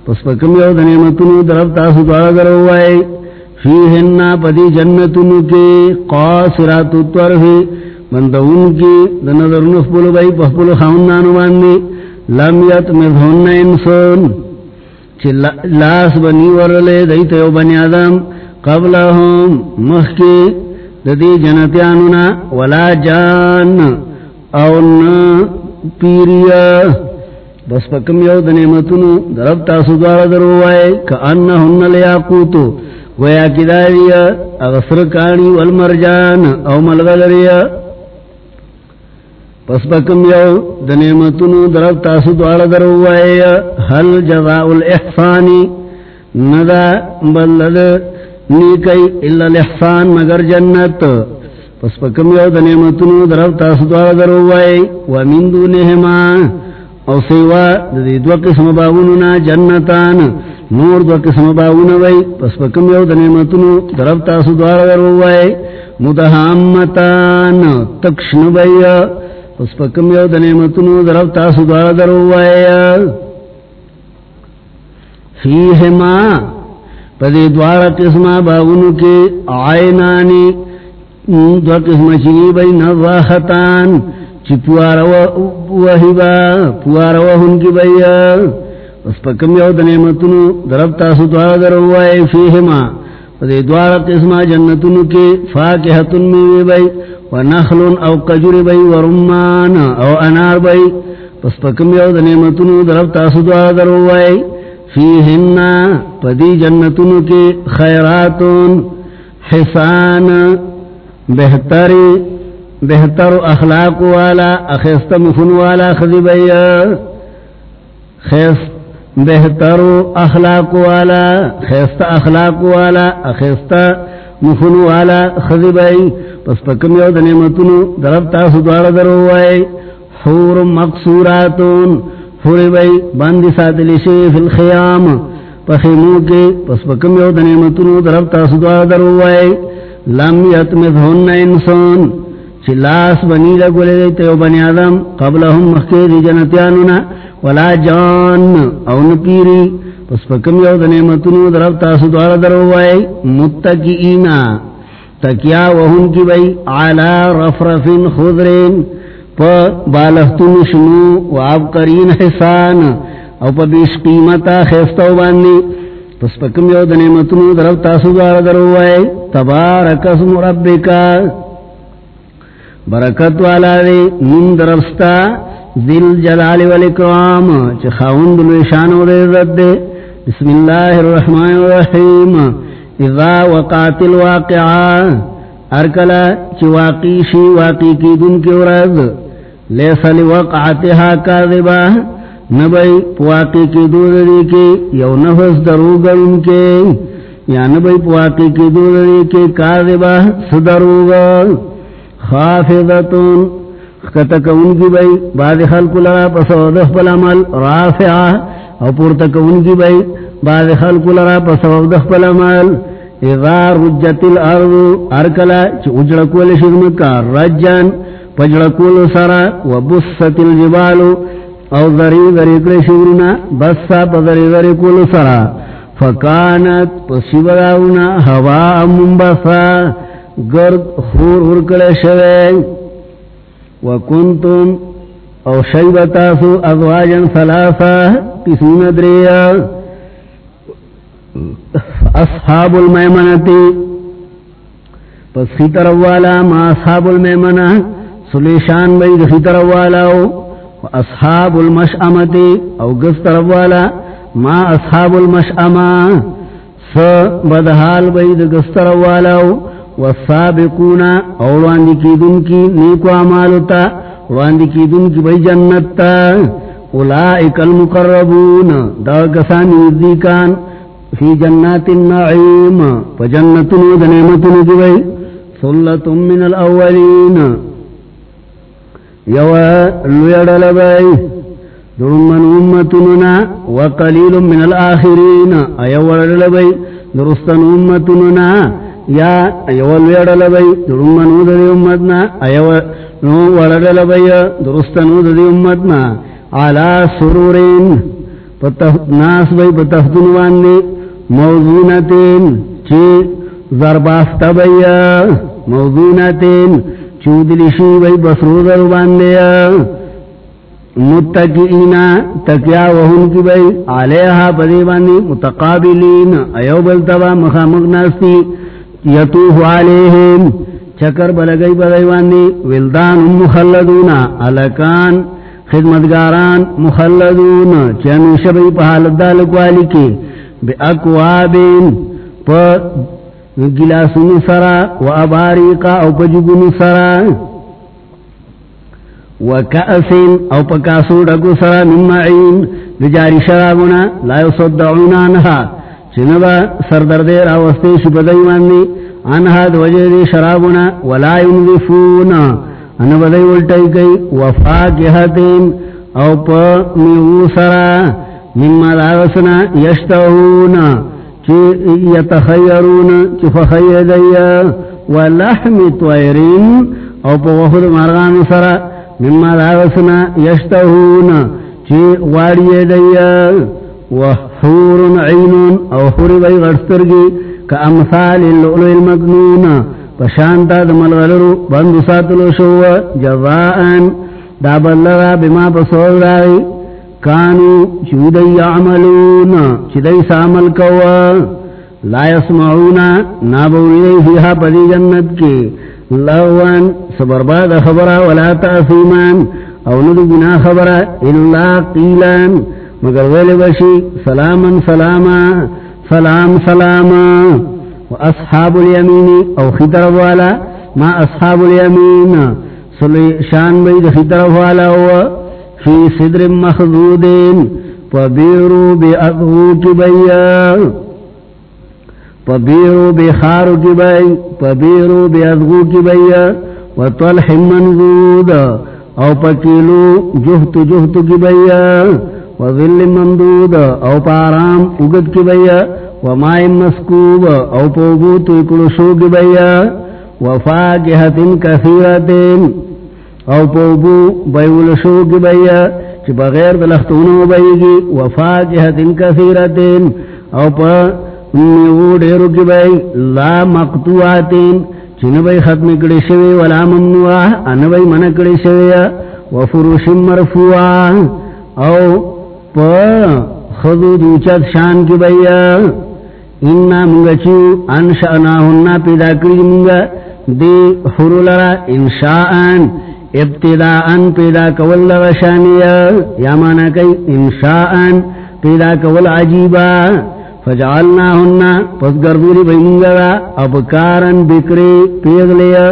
پس پکم یو دنیمتنو درب تاسو دوارا دعا دروائے فیہن پدی جنتن کے قاسرات قاصرات الطرف. مندون کی دنظر نفبل بئی پخبل خاندانو باندی لم یتمذہن انسان. چی لاس بنی ورلے دیتا یو بنی آدم قبلہم مخ مخی ددی جنتیانونا ولا جان او اون پیریا. بس پکم یو دنیمتنو درب تاسو دوارا دروائے کہ انہن لیاقوتو. ویا کداریا اغسر کانی والمرجان او ملغلریا پس بکم یو دنیمتنو درب تاسو دوار دروائے حل جزاء الاحسانی ندا بلد نیکی اللہ الاحسان مگر جنت. پس بکم یو دنیمتنو درب تاسو دوار دروائے ومن دونہما او سیوا دی دو قسم باوننا جنتان. نور دو قسم باون وی. پس پکم یو دنیمتنو درب تاسو دوار دروائے مدہامتان تکشن بی پس پکم یو دنیمتنو درب تاسو دوار دروائے فیہما پدی دوار قسم باونو کے آئینانی دو قسم چنی بی نظاہتان چی پوار وحیبا پوار وحن کی بیا اس پا کم یو دنیمتنو درب تاسو دوار دروائے فیہما۔ پدی دوار قسما جنتنو کی فاکحتن میوی بی و او قجر بی و رمان او انار بی پس پا کم یو دنیمتنو درب تاسو دوار دروائے فیہن پدی جنتنو کی خیراتون حسان بہتری بہتر اخلاق والا، اخیست مفن والا خذبیا خیست بہتر اخلاق والا، خیست اخلاق والا، اخیست مفن والا خذبئی پس پکم یو دنیمتنو درب تاسو دوار دروائے حور مقصوراتون حور بئی باندی ساتلی شیف الخیام. پخیمو کے پس پکم یو دنیمتنو درب تاسو دوار دروائے لم یتمذہن انسان. چلاس بنی لگولے دیتے او بنی آدم قبلہم مخیر جنتیانونا. ولا جان او نپیری. پس پکم یو دنیمتنو درب تاسو دوار دروائے متقینا تکیا وہن کی بئی علا رفرفن خضرین. پا بالختن شنو و عبقرین حسان او پا بیش قیمتا خیستو باندی پس پکم یو دنیمتنو درب تاسو دوار دروائے تبارک اسم ربکا برکت والا دے من درستا ذل جلال والاکرام چھ خاون دلوشان و دے رد دے بسم اللہ الرحمن الرحیم اذا وقات الواقعا ارکلا چھ واقی شی واقی کی دن کے ورد لیسا لوقعتها کاذبا، نبی پواقی کی دو دی کے یو نفس دروگا ان کے، یا نبی پواقی کی دو دی کے کاذبا صدروگا خافضتون خطکون کی بئی بعد خلق لرا پسو دخ پل عمل رافعا او پورتکون کی بئی بعد خلق لرا پسو دخ پل عمل۔ اذا رجت الارض، ارکلا چی اجڑکول شدمکا رجان پجڑکول سرا و بست الجبالو، او ذری ذری کل شورنا، بسا پذری ذری کول سرا فکانت پسیبداونا ہوا منبسا، گرد خور ورکل شوے۔ وکنتم، او شیبتاسو ازواجا ثلاثا قسم دریا۔ اصحاب المیمنتی پس خیطر والا ما اصحاب المیمنہ۔ سلیشان بید خیطر والاو اصحاب المشعمتی او گستر والا. ما اصحاب المشعمہ س بدحال بید گستر والاو والسابقون اوڑواندی کی دن کی نیکو عمالتا وراندی کی دن کی بھئی جنتا اولائک المقربون، دا کسانی وردیکان فی جنات النعیم فجنتنو دنیمتنو کی بھئی ثلتم من الاولین. یو لیڑ لبئی درمن امتننا وقلیل من الاخرین. ایو لبئی درستن امتننا یا ایو لیڑ لبئی درمن دری امتنا. ایو ورد لبئی درستن دری امتنا. علا سرورین. ناس بئی پتختن واندی موضونتین چی ضربافت بئی موضونتین چودلشی بئی بسرو در باندی متقینا تکیا وہن کی بئی علیہا پدی باندی متقابلین۔ ایو بلتبا مخامق ناستی۔ یتوف علیہم۔ چکر بلگئی بدئی باندی ولدان مخلدونا علکان خدمتگاران مخلدون۔ چنو شبی پا حالت دالکوالی کی۔ بے اکوابین۔ پا گلاسون سرا و اباریقا او پا جگون سرا و کأسین او پا ڈکو سرا من معین بجاری شرابنا لا یصدعون آنها چنبا سردردے راوستے شپدائی ماندی آنها دو وجہ دے شرابنا ولا ينظفون ان بدئی الٹائی کئی وفا کہتین او پا میو سرا مما داغسنا یشتہون چی یتخیرون، چی ولحم طویرین او پا مرغان سرا، مما داغسنا یشتہون، چی واری دئی وحور عینون او حوری بئی غرسترگی کا امثال اللؤلؤ المکنون پشانتا دمل غلرو شو جزاءن دا بلغا بما پسول رائی کانو چودی عملون چدی سامل کوا، لا يسمعونا نابوری دی فیہا پدی جنت کی. لغوان، سبرباد خبرا ولا تأثیمان، او ندو گنا خبرا الا قیلان. مگر ویل بشی، سلاما سلاما، سلام سلاما. واصحاب اليمين او خطر والا، ما اصحاب اليمين سلی شان بید خطر والا ہوا. فی صدر مخضودین پبیرو بی اغو کی بیا پبیرو بی خارو کی بیا پبیرو بی اغو کی بیا وطلح منزود او پکیلو جہت جہت کی بیا وظل ممدود. او پارام اگد کی بیا و ومائی مسکوب او پوگو تکلو شوگ بیا و وفاکہت کثیرتین او پوگو بیول شوگ بیا چی بغیر دلختونو بیگی وفاکہت کثیرتین او پا نیو دیرو کی بی لا مقتوعاتین چین بی ختم کڑی شوی ولا ممنوع ان بی من کڑی شوی وفروش مرفوع او پا خضو دوچت شان کی بیا انا منگا چو انشانا پیدا کری منگا دی حرو لرا انشاءن ابتداءن پیدا کول لرا یا مانا کئی انشاءن پیدا کول عجیبا فجعلنا ہننا پس گردوری بی منگا ابکارن بکری پیغلیا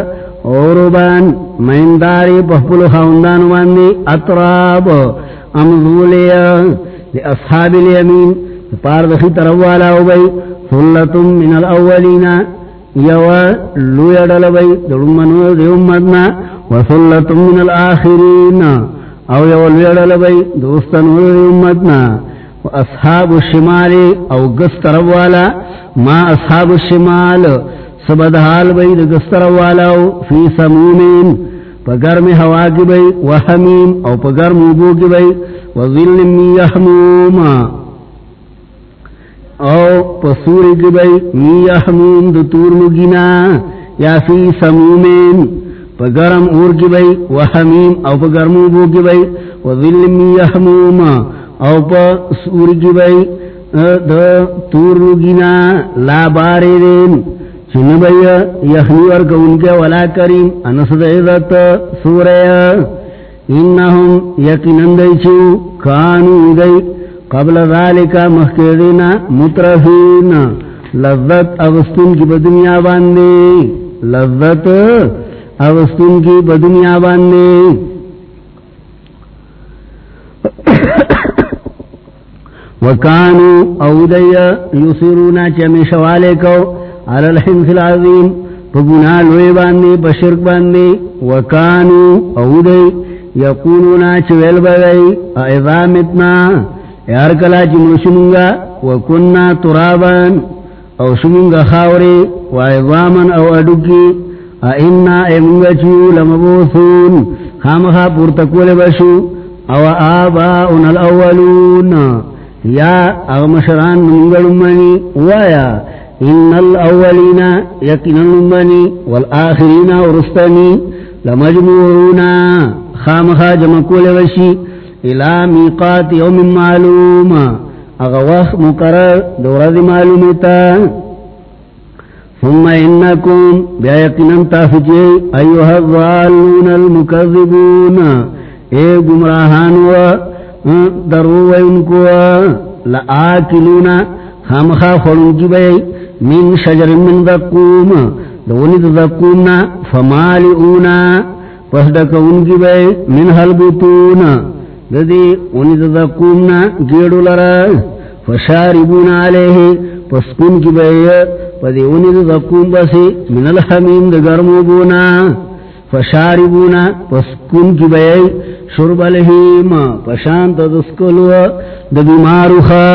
اوروبان مہنداری پہپلو خاندانو باندی اطراب امزولیا لی اصحاب الیمین پار دخی طروالا ہو بئی ثلتم من الاولین یو لو یڈل بئی درمنو دی امتنا وثلتم من الاخرین او یو لو یڈل بئی دوستنو دی امتنا واصحاب الشمال او گستر والا ما اصحاب الشمال سبد حال بئی دی گستر والا فی سمومین پگرم ہوا کی بئی وحمیم او پگرم اوبو کی بئی وظل من یحموم او پسوری کی بئی می یحموم دو تور مگینا یا فی سمومین. پگرم اور کی بئی وحمیم. او پگرم اوبو کی بئی وظل من یحموم. او پسوری کی بئی دو تور مگینا لا باری دین. چن بھئی یخنی ورک ان کے ولا کریم. انسد عزت سوریا. انہم یقینن دیچو کانو دی قبل ذالک مخیرین مترفین. لذت اوستن کی بدنیا باندے. لذت اوستن کی بدنیا باندے. وکانو او دیا یسرونا چمی شوالے کو. علی الحنس العظیم. پا گناہ باندے پا باندے. وکانو او دی یقولونا چویل بگئی اعظامتنا یار کلا چی مرشنگا وکننا ترابان او شمنگا خاوری و اعظامن او اڈوکی اینا ایمنگا چیو لمبوثون خامخا پورتکول بشو او آباؤن الاولون. یا اغمشران منگل امانی وایا، ان الاولین یقین امانی والآخرین ورستانی لمجموعون خامخا جمکول بشی الى میقات یوم معلوم. اغوخ مقرر دورد معلومتا ثم انکم بیا یقینا تافجی ایوہ الظالون المکذبون. اے گمراہان و درو و انکو. لآکلونا خامخا خلوجی بی، من شجر من ذقوم دونی ذقومنا فمالئونا. پس ڈکا انکی بی، من حلبتون ددی اونی ونی ذقومنا گیڑو لرا، فشاربون علیہ، پس کن کی بی پدی ونی ذقوم بسی من الحمیم دگرمو بونا فشاربونا پس کن کی بی شرب الہیم، پشانت دسکلو دبیماروخا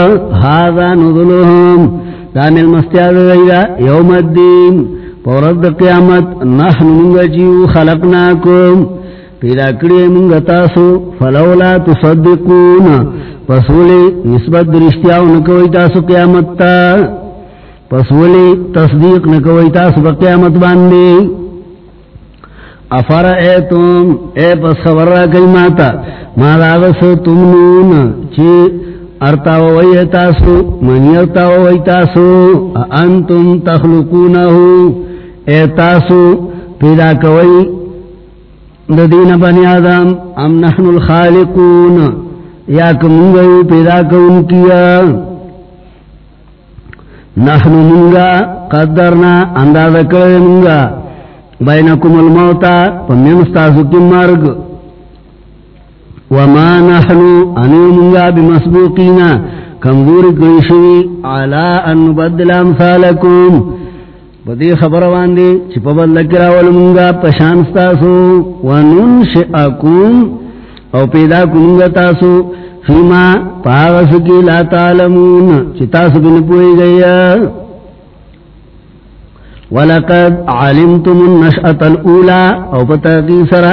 هذا نظلهم دامل مستیاد غیرہ یوم الدین پورد قیامت نحن منگا جیو خلقناکم پیدا کری منگا تاسو، فلولا تصدقون. پسولی نسبت درشتیاو نکوئی تاسو قیامت تا پسولی تصدیق نکوئی تاسو با قیامت باندی افر اے تم اے پس خبر را کئی ماتا، ما داغس تم نون چی ارتاو وی تاسو منی ارتاو وی تاسو انتم تخلقونہو. اے تاسو، پیدا کوئی ددین بنی آدم، ام نحن الخالقون، یا کمونگو پیدا کون کیا؟ نحن منگا قدرنا، انداز کرے منگا، بینکم الموتا پمینستاسو کی مرگ. وما نحنو انو منگا بمسبوقینا کمزور گریشوی علا ان نبدل امثالکم. بدی خبر واندی چپ بدل کراول منگا پشانستاسو وننشئکم او پیدا کنگا تاسو، فیما پاغس کی لا تعلمون چتاسو بنپوئی گیا ولقد علمتم النشأة الأولى، او پتا بتاقی سرا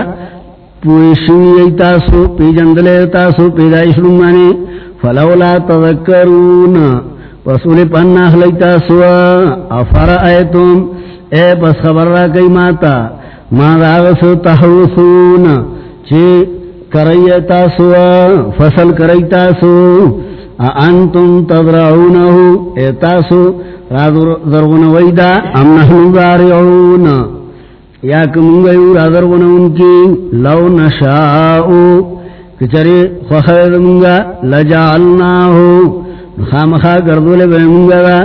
پوشوی ایتاسو پی جندل ایتاسو پیدایش رمانی فلولا تذکرون. وصول پن پسولی پناخ لیتاسو افرائیتم اے، پس خبر را کئی ماتا، ما داغسو تحوثون، چی کریتاسو فصل کریتاسو انتم تضرعونہو ایتاسو رادرغن ویدا ام نحن ضارعون یا کمونگیو رادرغن انکی لو نشاؤ، کچری خوخیر منگا لجعلناہو. خامخا گردول بیمونگا دا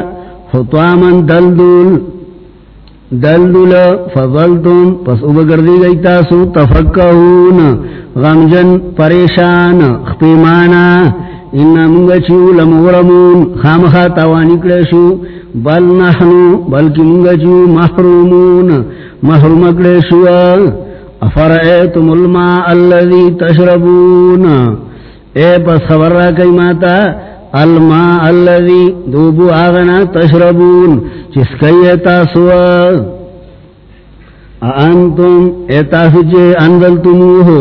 خطواما دلدول دلدول فضلتم. پس اوبا گردی گئی تاسو. تفکہون غمجن، پریشان خپیمانا انا منگا چیو لمغرمون خامخا تاوانی کلیشو بل نحنو بلکی منگا جو محرومون. محروم اکڑیشو افرائیتم الماء اللذی تشربون. اے، پس خبر را کئی ماتا. الماء اللذی دوبو آغنا تشربون. چس کئی ایتاسو انتم ایتاسو چے اندلتموہو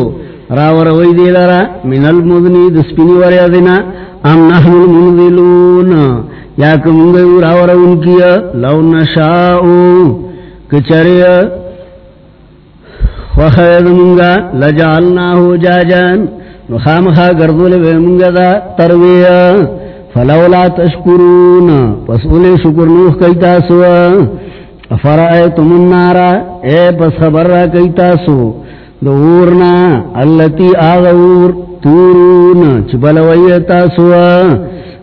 راور ویدی لرا من المدنی دسپینی وریادنا ام نحن المنزلون. یا کمونگی راور ان کیا؟ لو نشاؤ. کچری وخید منگا لجعلناہو جاجان. نخامخا گردول بے منگا دا ترویا فلولا تشکرون، پس اولی شکر نوخ کئی تاسو. افرائیتم النارا اے پس خبر را کئی تاسو. دورنا اللتی آغور تورون چبلوی تاسو.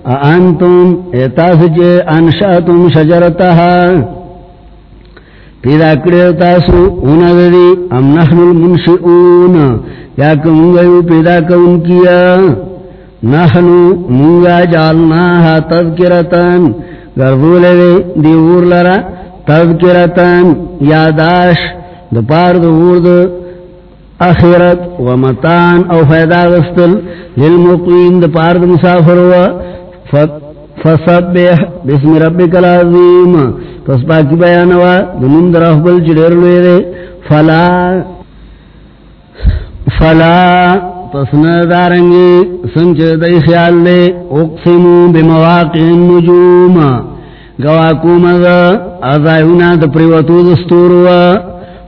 انتم ایتاس جے انشاتم شجرتها پیدا کڑے تاسو اندی ام نحن المنشئون. یا کمونگیو پیدا کون کیا؟ نحنو منگا جالناها تذکرتن گردول دے دیور لرا تذکرتن یاداش دپار دور دو اخیرت و متان او فیدا غستل. للمقوین دپار دو مسافر و فسبح بسم ربک العظیم. پس پاکی بیانوا دنم در اخبل چڑیر لوئے دے. فلا فلا پس ندارنگی سنچ دی خیال لے، اقسمو بمواقع النجوم گواکو مذا ازائیونا دا پریوتو دستورو۔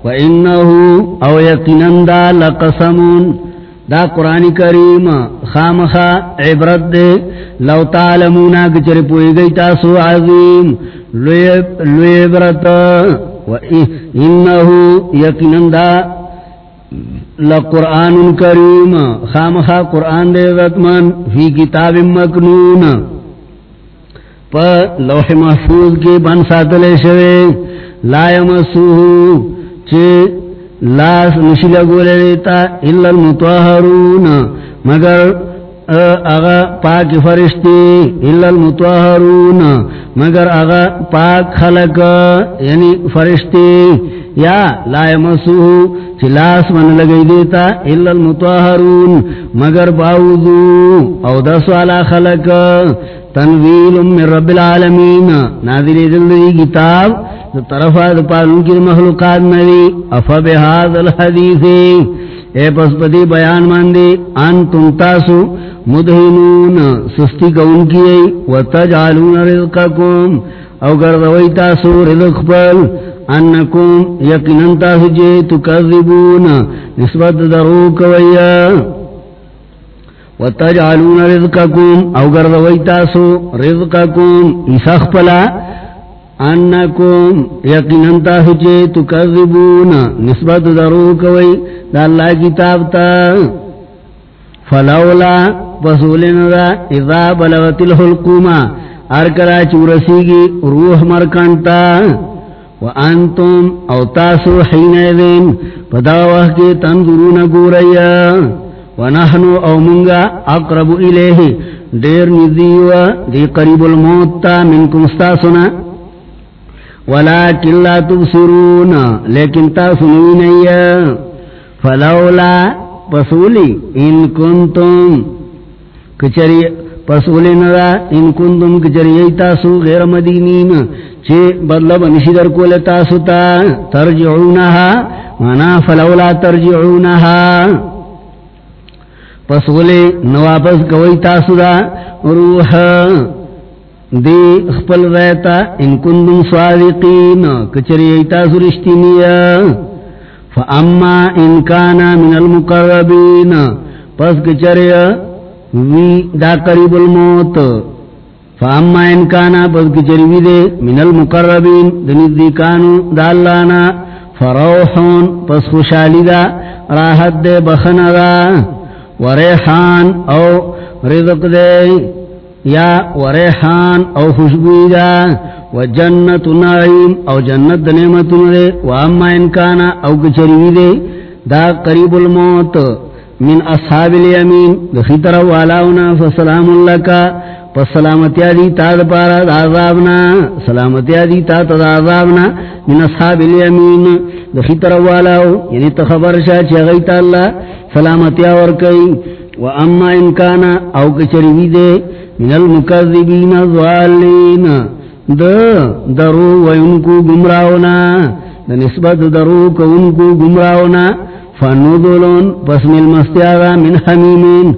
و انہو او یقینن دا لقسمون۔ دا قرآن کریم خامخا عبرت دے۔ لو تعلمونا کچر پوئی گئی تاسو عظیم۔ لوی عبرت۔ و انہو یقینن دا لقرآن کریم، خامخا قرآن دے وکمن فی کتاب مکنون. پا لوح محفوظ کی بن ساتلے شوے، لا یمسوہو چے لاس نشلگو لیتا اللہ المتوہرون مگر اغا پاک فرشتی اللہ المتوہرون مگر اغا پاک خلق یعنی فرشتی، یا لا یمسوہو چلاس من لگئی دیتا الا المتوہرون مگر باوضو، او دسو علا خلق، تنویل من رب العالمین. نادری دلدی کتاب طرفا دپالون کی مخلوقات نوی. افا بحاد الحدیث. اے پس پتی بیان ماندی انتم تاسو مدہنون سستی کون کی و تجعلون رزقکم او گردوئی تاسو رزق پل، انکم یقینن تاسو جے تکذبون، نسبت درو کویا. وتجعلون رزقکم او گردوی تاسو رزقکم اسخ پلا، انکم یقینن تاسو جے تکذبون، نسبت درو کوئی، دا اللہ کتاب تا. فلولا فسولن دا اذا بلغت الحلقوما ارکرا چورسیگی روح مرکانتا، وانتم او تاسو حین ایدین پداوہ کے تنظرون گوریا ونحنو او منگا اقرب الیہ، دیر نزیوا دی قریب الموت تا منکم استاسنا ولیکن لا تبصرون، لیکن تاسو نوینیا، فلولا پسولی، ان کنتم، کچری پسولی ندا ان کنتم کچری تاسو غیر مدینین، چی بدل بنشی در کول تاسو تا ترجعونها مانا فلولا ترجعونها پس غلی نواپس کوئی تاسو دا روح دی خپل ریتا ان کندن صادقین، کچری ایتاسو رشتینیا فاما ان کانا من المقربین پس کچری وی دا قریب الموت. فاما ان کانا پس کچری دے من المقربین دنزدیکانو دا اللانا فروحون پس خوشالی دا، راحت دے بخن دا. وریحان، او رزق دے، یا وریحان، او خوشبوئی دا. وجنت نعیم او جنت نعمت دے واما ان کانا او کچری دے دا قریب الموت من اصحاب الیمین. دخیتر والاونا، فسلام لکا. پس سلامتی آدی تا دا پارا دا عذابنا. سلامتی آدی تا تا دا عذابنا. من اصحاب الیمین. دخیتر والاو یعنی تخبر شا چی غیتا اللہ سلامتی آور کئی. و اما انکانا او کچری دے من المکذبین الظالین. دا درو و انکو گمراونا دا نسبت درو کا انکو گمراونا. فنودلون پس مل مستیاغا من حمیمین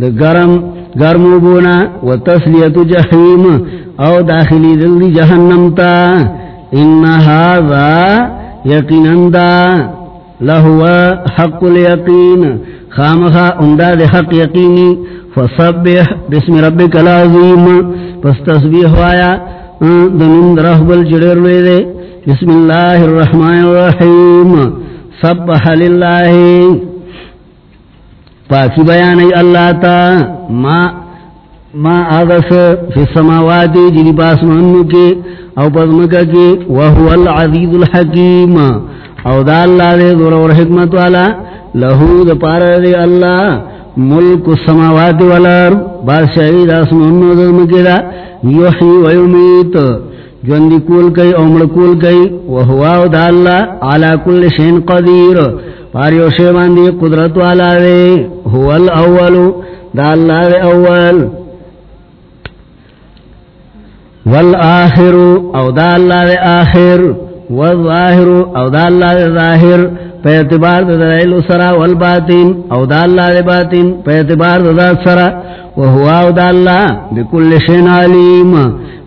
دا گرم، گرمو بونا و تسلیت جحیم او داخلی دل دی جہنم تا. ان هذا یقینن دا، لہو حق الیقین. خامخا اندا دے حق یقینی فصبح بسم ربک العظیم. پس تسبیح وایا دنند رحبل جڑر لے دے بسم اللہ الرحمن الرحیم سبح للہ۔ پاکی بیانی اللہ تا۔ ما ما آغس فی السماواتی جنی پاس پاسمانو کے او پزمکا کے۔ وہو العزیز الحکیم۔ او دا اللہ دے ذر اور حکمت والا۔ لہو دا پارا دے اللہ۔ ملک السماوات والارض بادشاہی دا اسمانو دا مکدا یحی و یمیت جوندی کول کئی عمر کول کئی وہواو دا اللہ علا کل شین قدیر پاریو شیوان دی قدرت والا دے هو الاول، دا اللہ دے اول۔ والآخر، او دا اللہ دے آخر۔ والظاہر او دا اللہ دے ظاہر، پہ اعتبار دا دلائل سرا والباطن، او دا اللہ دے باطن، پہ اعتبار دا ذات سرا، وہو او دا اللہ بکل شین علیم،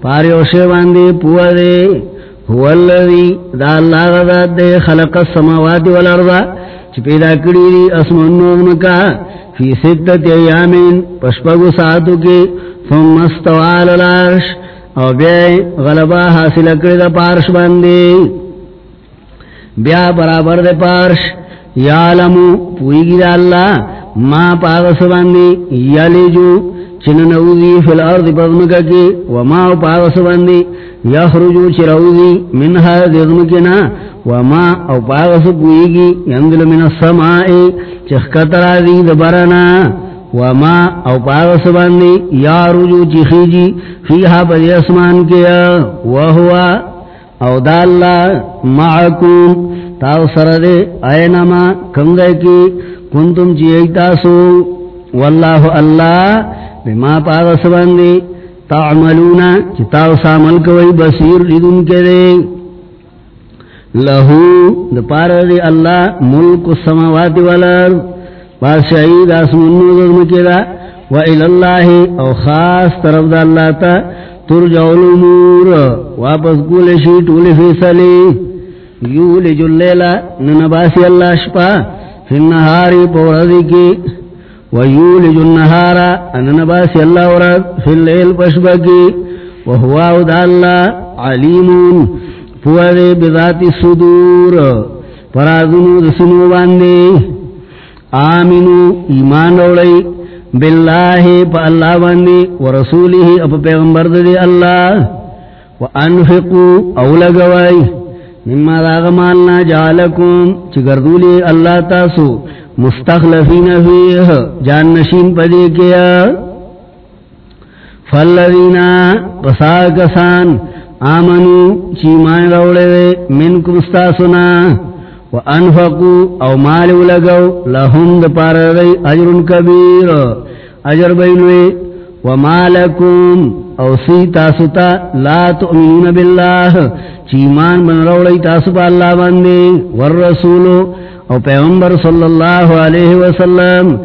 پاری او شیوان دے پوہ دے۔ هو اللذی، دا اللہ دا ذات دے خلق السماوات والارضا چی پیدا کری دی اسمان نومنکا فی ستت ایامین، پشپگو ساتو کی ثم استوال الارش او بیا غلبہ حاصل کری دا پارش باندے بیا برابر دے پارش یعلمو پویگی دا اللہ ما پاغس باندے یلیجو چننوزی فی الارض پزمکا کی وما پاغس باندے یخرجو چروزی منها دزمکنا وما او پاغس پویگی یندل من السمائی چخکترازی دبرنا وما او پاغس باندی یا رجو چخیجی فیہا پدی اسمان کیا، وہوا او دا اللہ معکوم تاو سردے اینما کنگے کی، کنتم چیئی تاسو، واللہ اللہ بما پاغس باندی تعملونا چی تاو سامل کوئی بصیر لدن کے دے۔ لہو دا پار دے اللہ ملک السماوات والارض۔ بادشاہی دا اسمنو ظلم کدا و الاللہ او خاص طرف دا اللہ تا، ترجع الامور واپس گول شیٹ اولی فیصلی یولج اللیلہ، ننباسی اللہ شپا. فی النہاری پوردی کی. و یولج النہارا، ننباسی اللہ ورد فی اللیل پشبا کی. وہواو دا اللہ علیمون پوردی بذات صدور. پرازنو دسنو باندے. آمینو ایمان روڑی باللہ پا اللہ باندی ورسولہ اپا پیغمبر دی اللہ وانفقو اولگوائی مما داغ مالنا جعلکم چگردولی اللہ تاسو مستخلفین فیہ جان نشین پدی کیا فالذین پساکسان آمنو چیمان روڑے دے منکم استاسنا وانفقوا او مال لگو لهم دپار دی اجر کبیر۔ اجر بینوی وما لکم او سی تاستا لا تؤمنون باللہ۔ چیمان بن روڑی تاسو پا اللہ بندی والرسولو او پیغمبر صلی اللہ علیہ وسلم،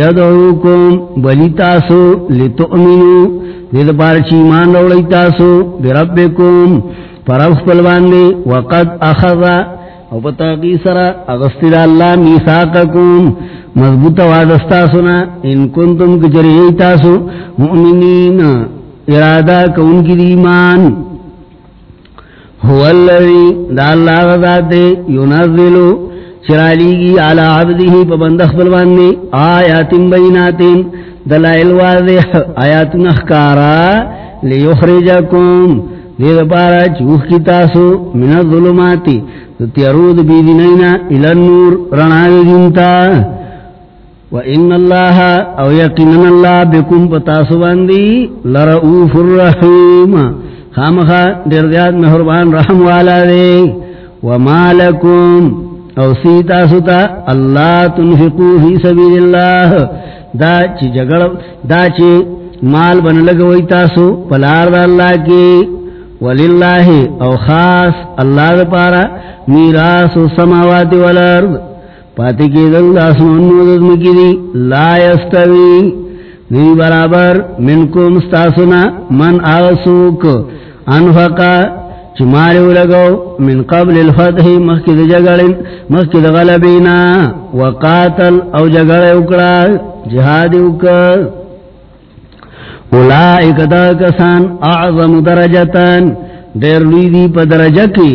یدعوکم بلی تاسو، لتؤمنو۔ دید پار چیمان روڑی تاسو، بربکم، پر افپل باندی وقد اخذا او پتاقی سرا اغسطی دا اللہ میساقکم مضبوط وعدستا سنا ان کنتم کجری تاسو مؤمنین. ارادہ کون کی دیمان هو اللذی دا اللہ غذات دے ینزلو چرالیگی علا عبدہی پا بندخ بلواندے آیات بیناتین دلائل واضح. آیات نخکارا لیخرجکم. دید پارا چوخ کی تاسو من الظلماتی تیارود بیدینینا الانور رناو دینتا وَإِنَّ اللَّهَ او یقینن اللہ بکم پتاسو باندی لرعوف الرحیم خامخا دردیاد محربان رحم والا دے وَمَا لَكُمْ او سیتا ستا اللہ تنفقو فی سبیل اللہ دا چی جگڑ دا چی مال بن لگوئی تاسو پلار دا اللہ کی وللہ او خاص اللہ دا پارا میراس السماوات والارض پاتی کی دل آسمان نوزد مکی دی لا یستوی دی برابر منکم استاسنا من آغسوک انفقا چماریو لگو من قبل الفتح مخید جگڑن مخید غلبینا وقاتل او جگڑ اکڑا جہاد اکڑ اولائک دا کسان اعظم درجتان، دیر لیدی پا درجہ کی۔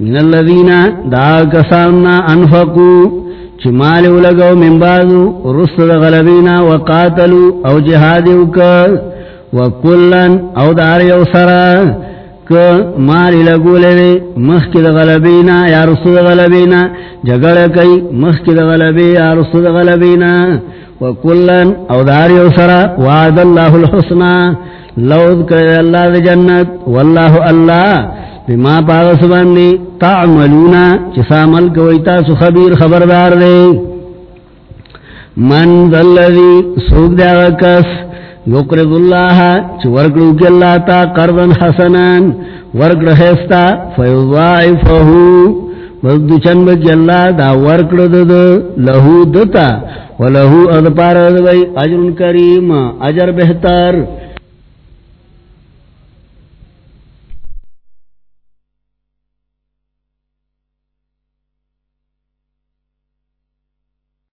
من اللذین دا کساننا انفقو، چی چمالیو لگو من بازو رسل غلبینا وقاتلو او جہادیو کر۔ وکلن او داریو سرا ماری لگولے وے مخی دا غلبینا، یا رسو دا غلبینا جگڑ کئی مخی دا غلبی، یا رسو دا غلبینا. وکلن او داری او سرا وعد اللہ الحسنا لوذ کرے اللہ دا جنت، واللہ اللہ. بما پاغس باندی تعملونا، چسا ملک ویتاسو خبیر خبردار دے. من ذلذی سوک دے کس یقرض اللہ چو ورگلو کی اللہ تا قرضن حسنان ورگل حیستا فیضائفہو بزدو چند بکی اللہ دا ورگل دد لہو دتا ولہو ادپار دوائی عجر کریم عجر بہتر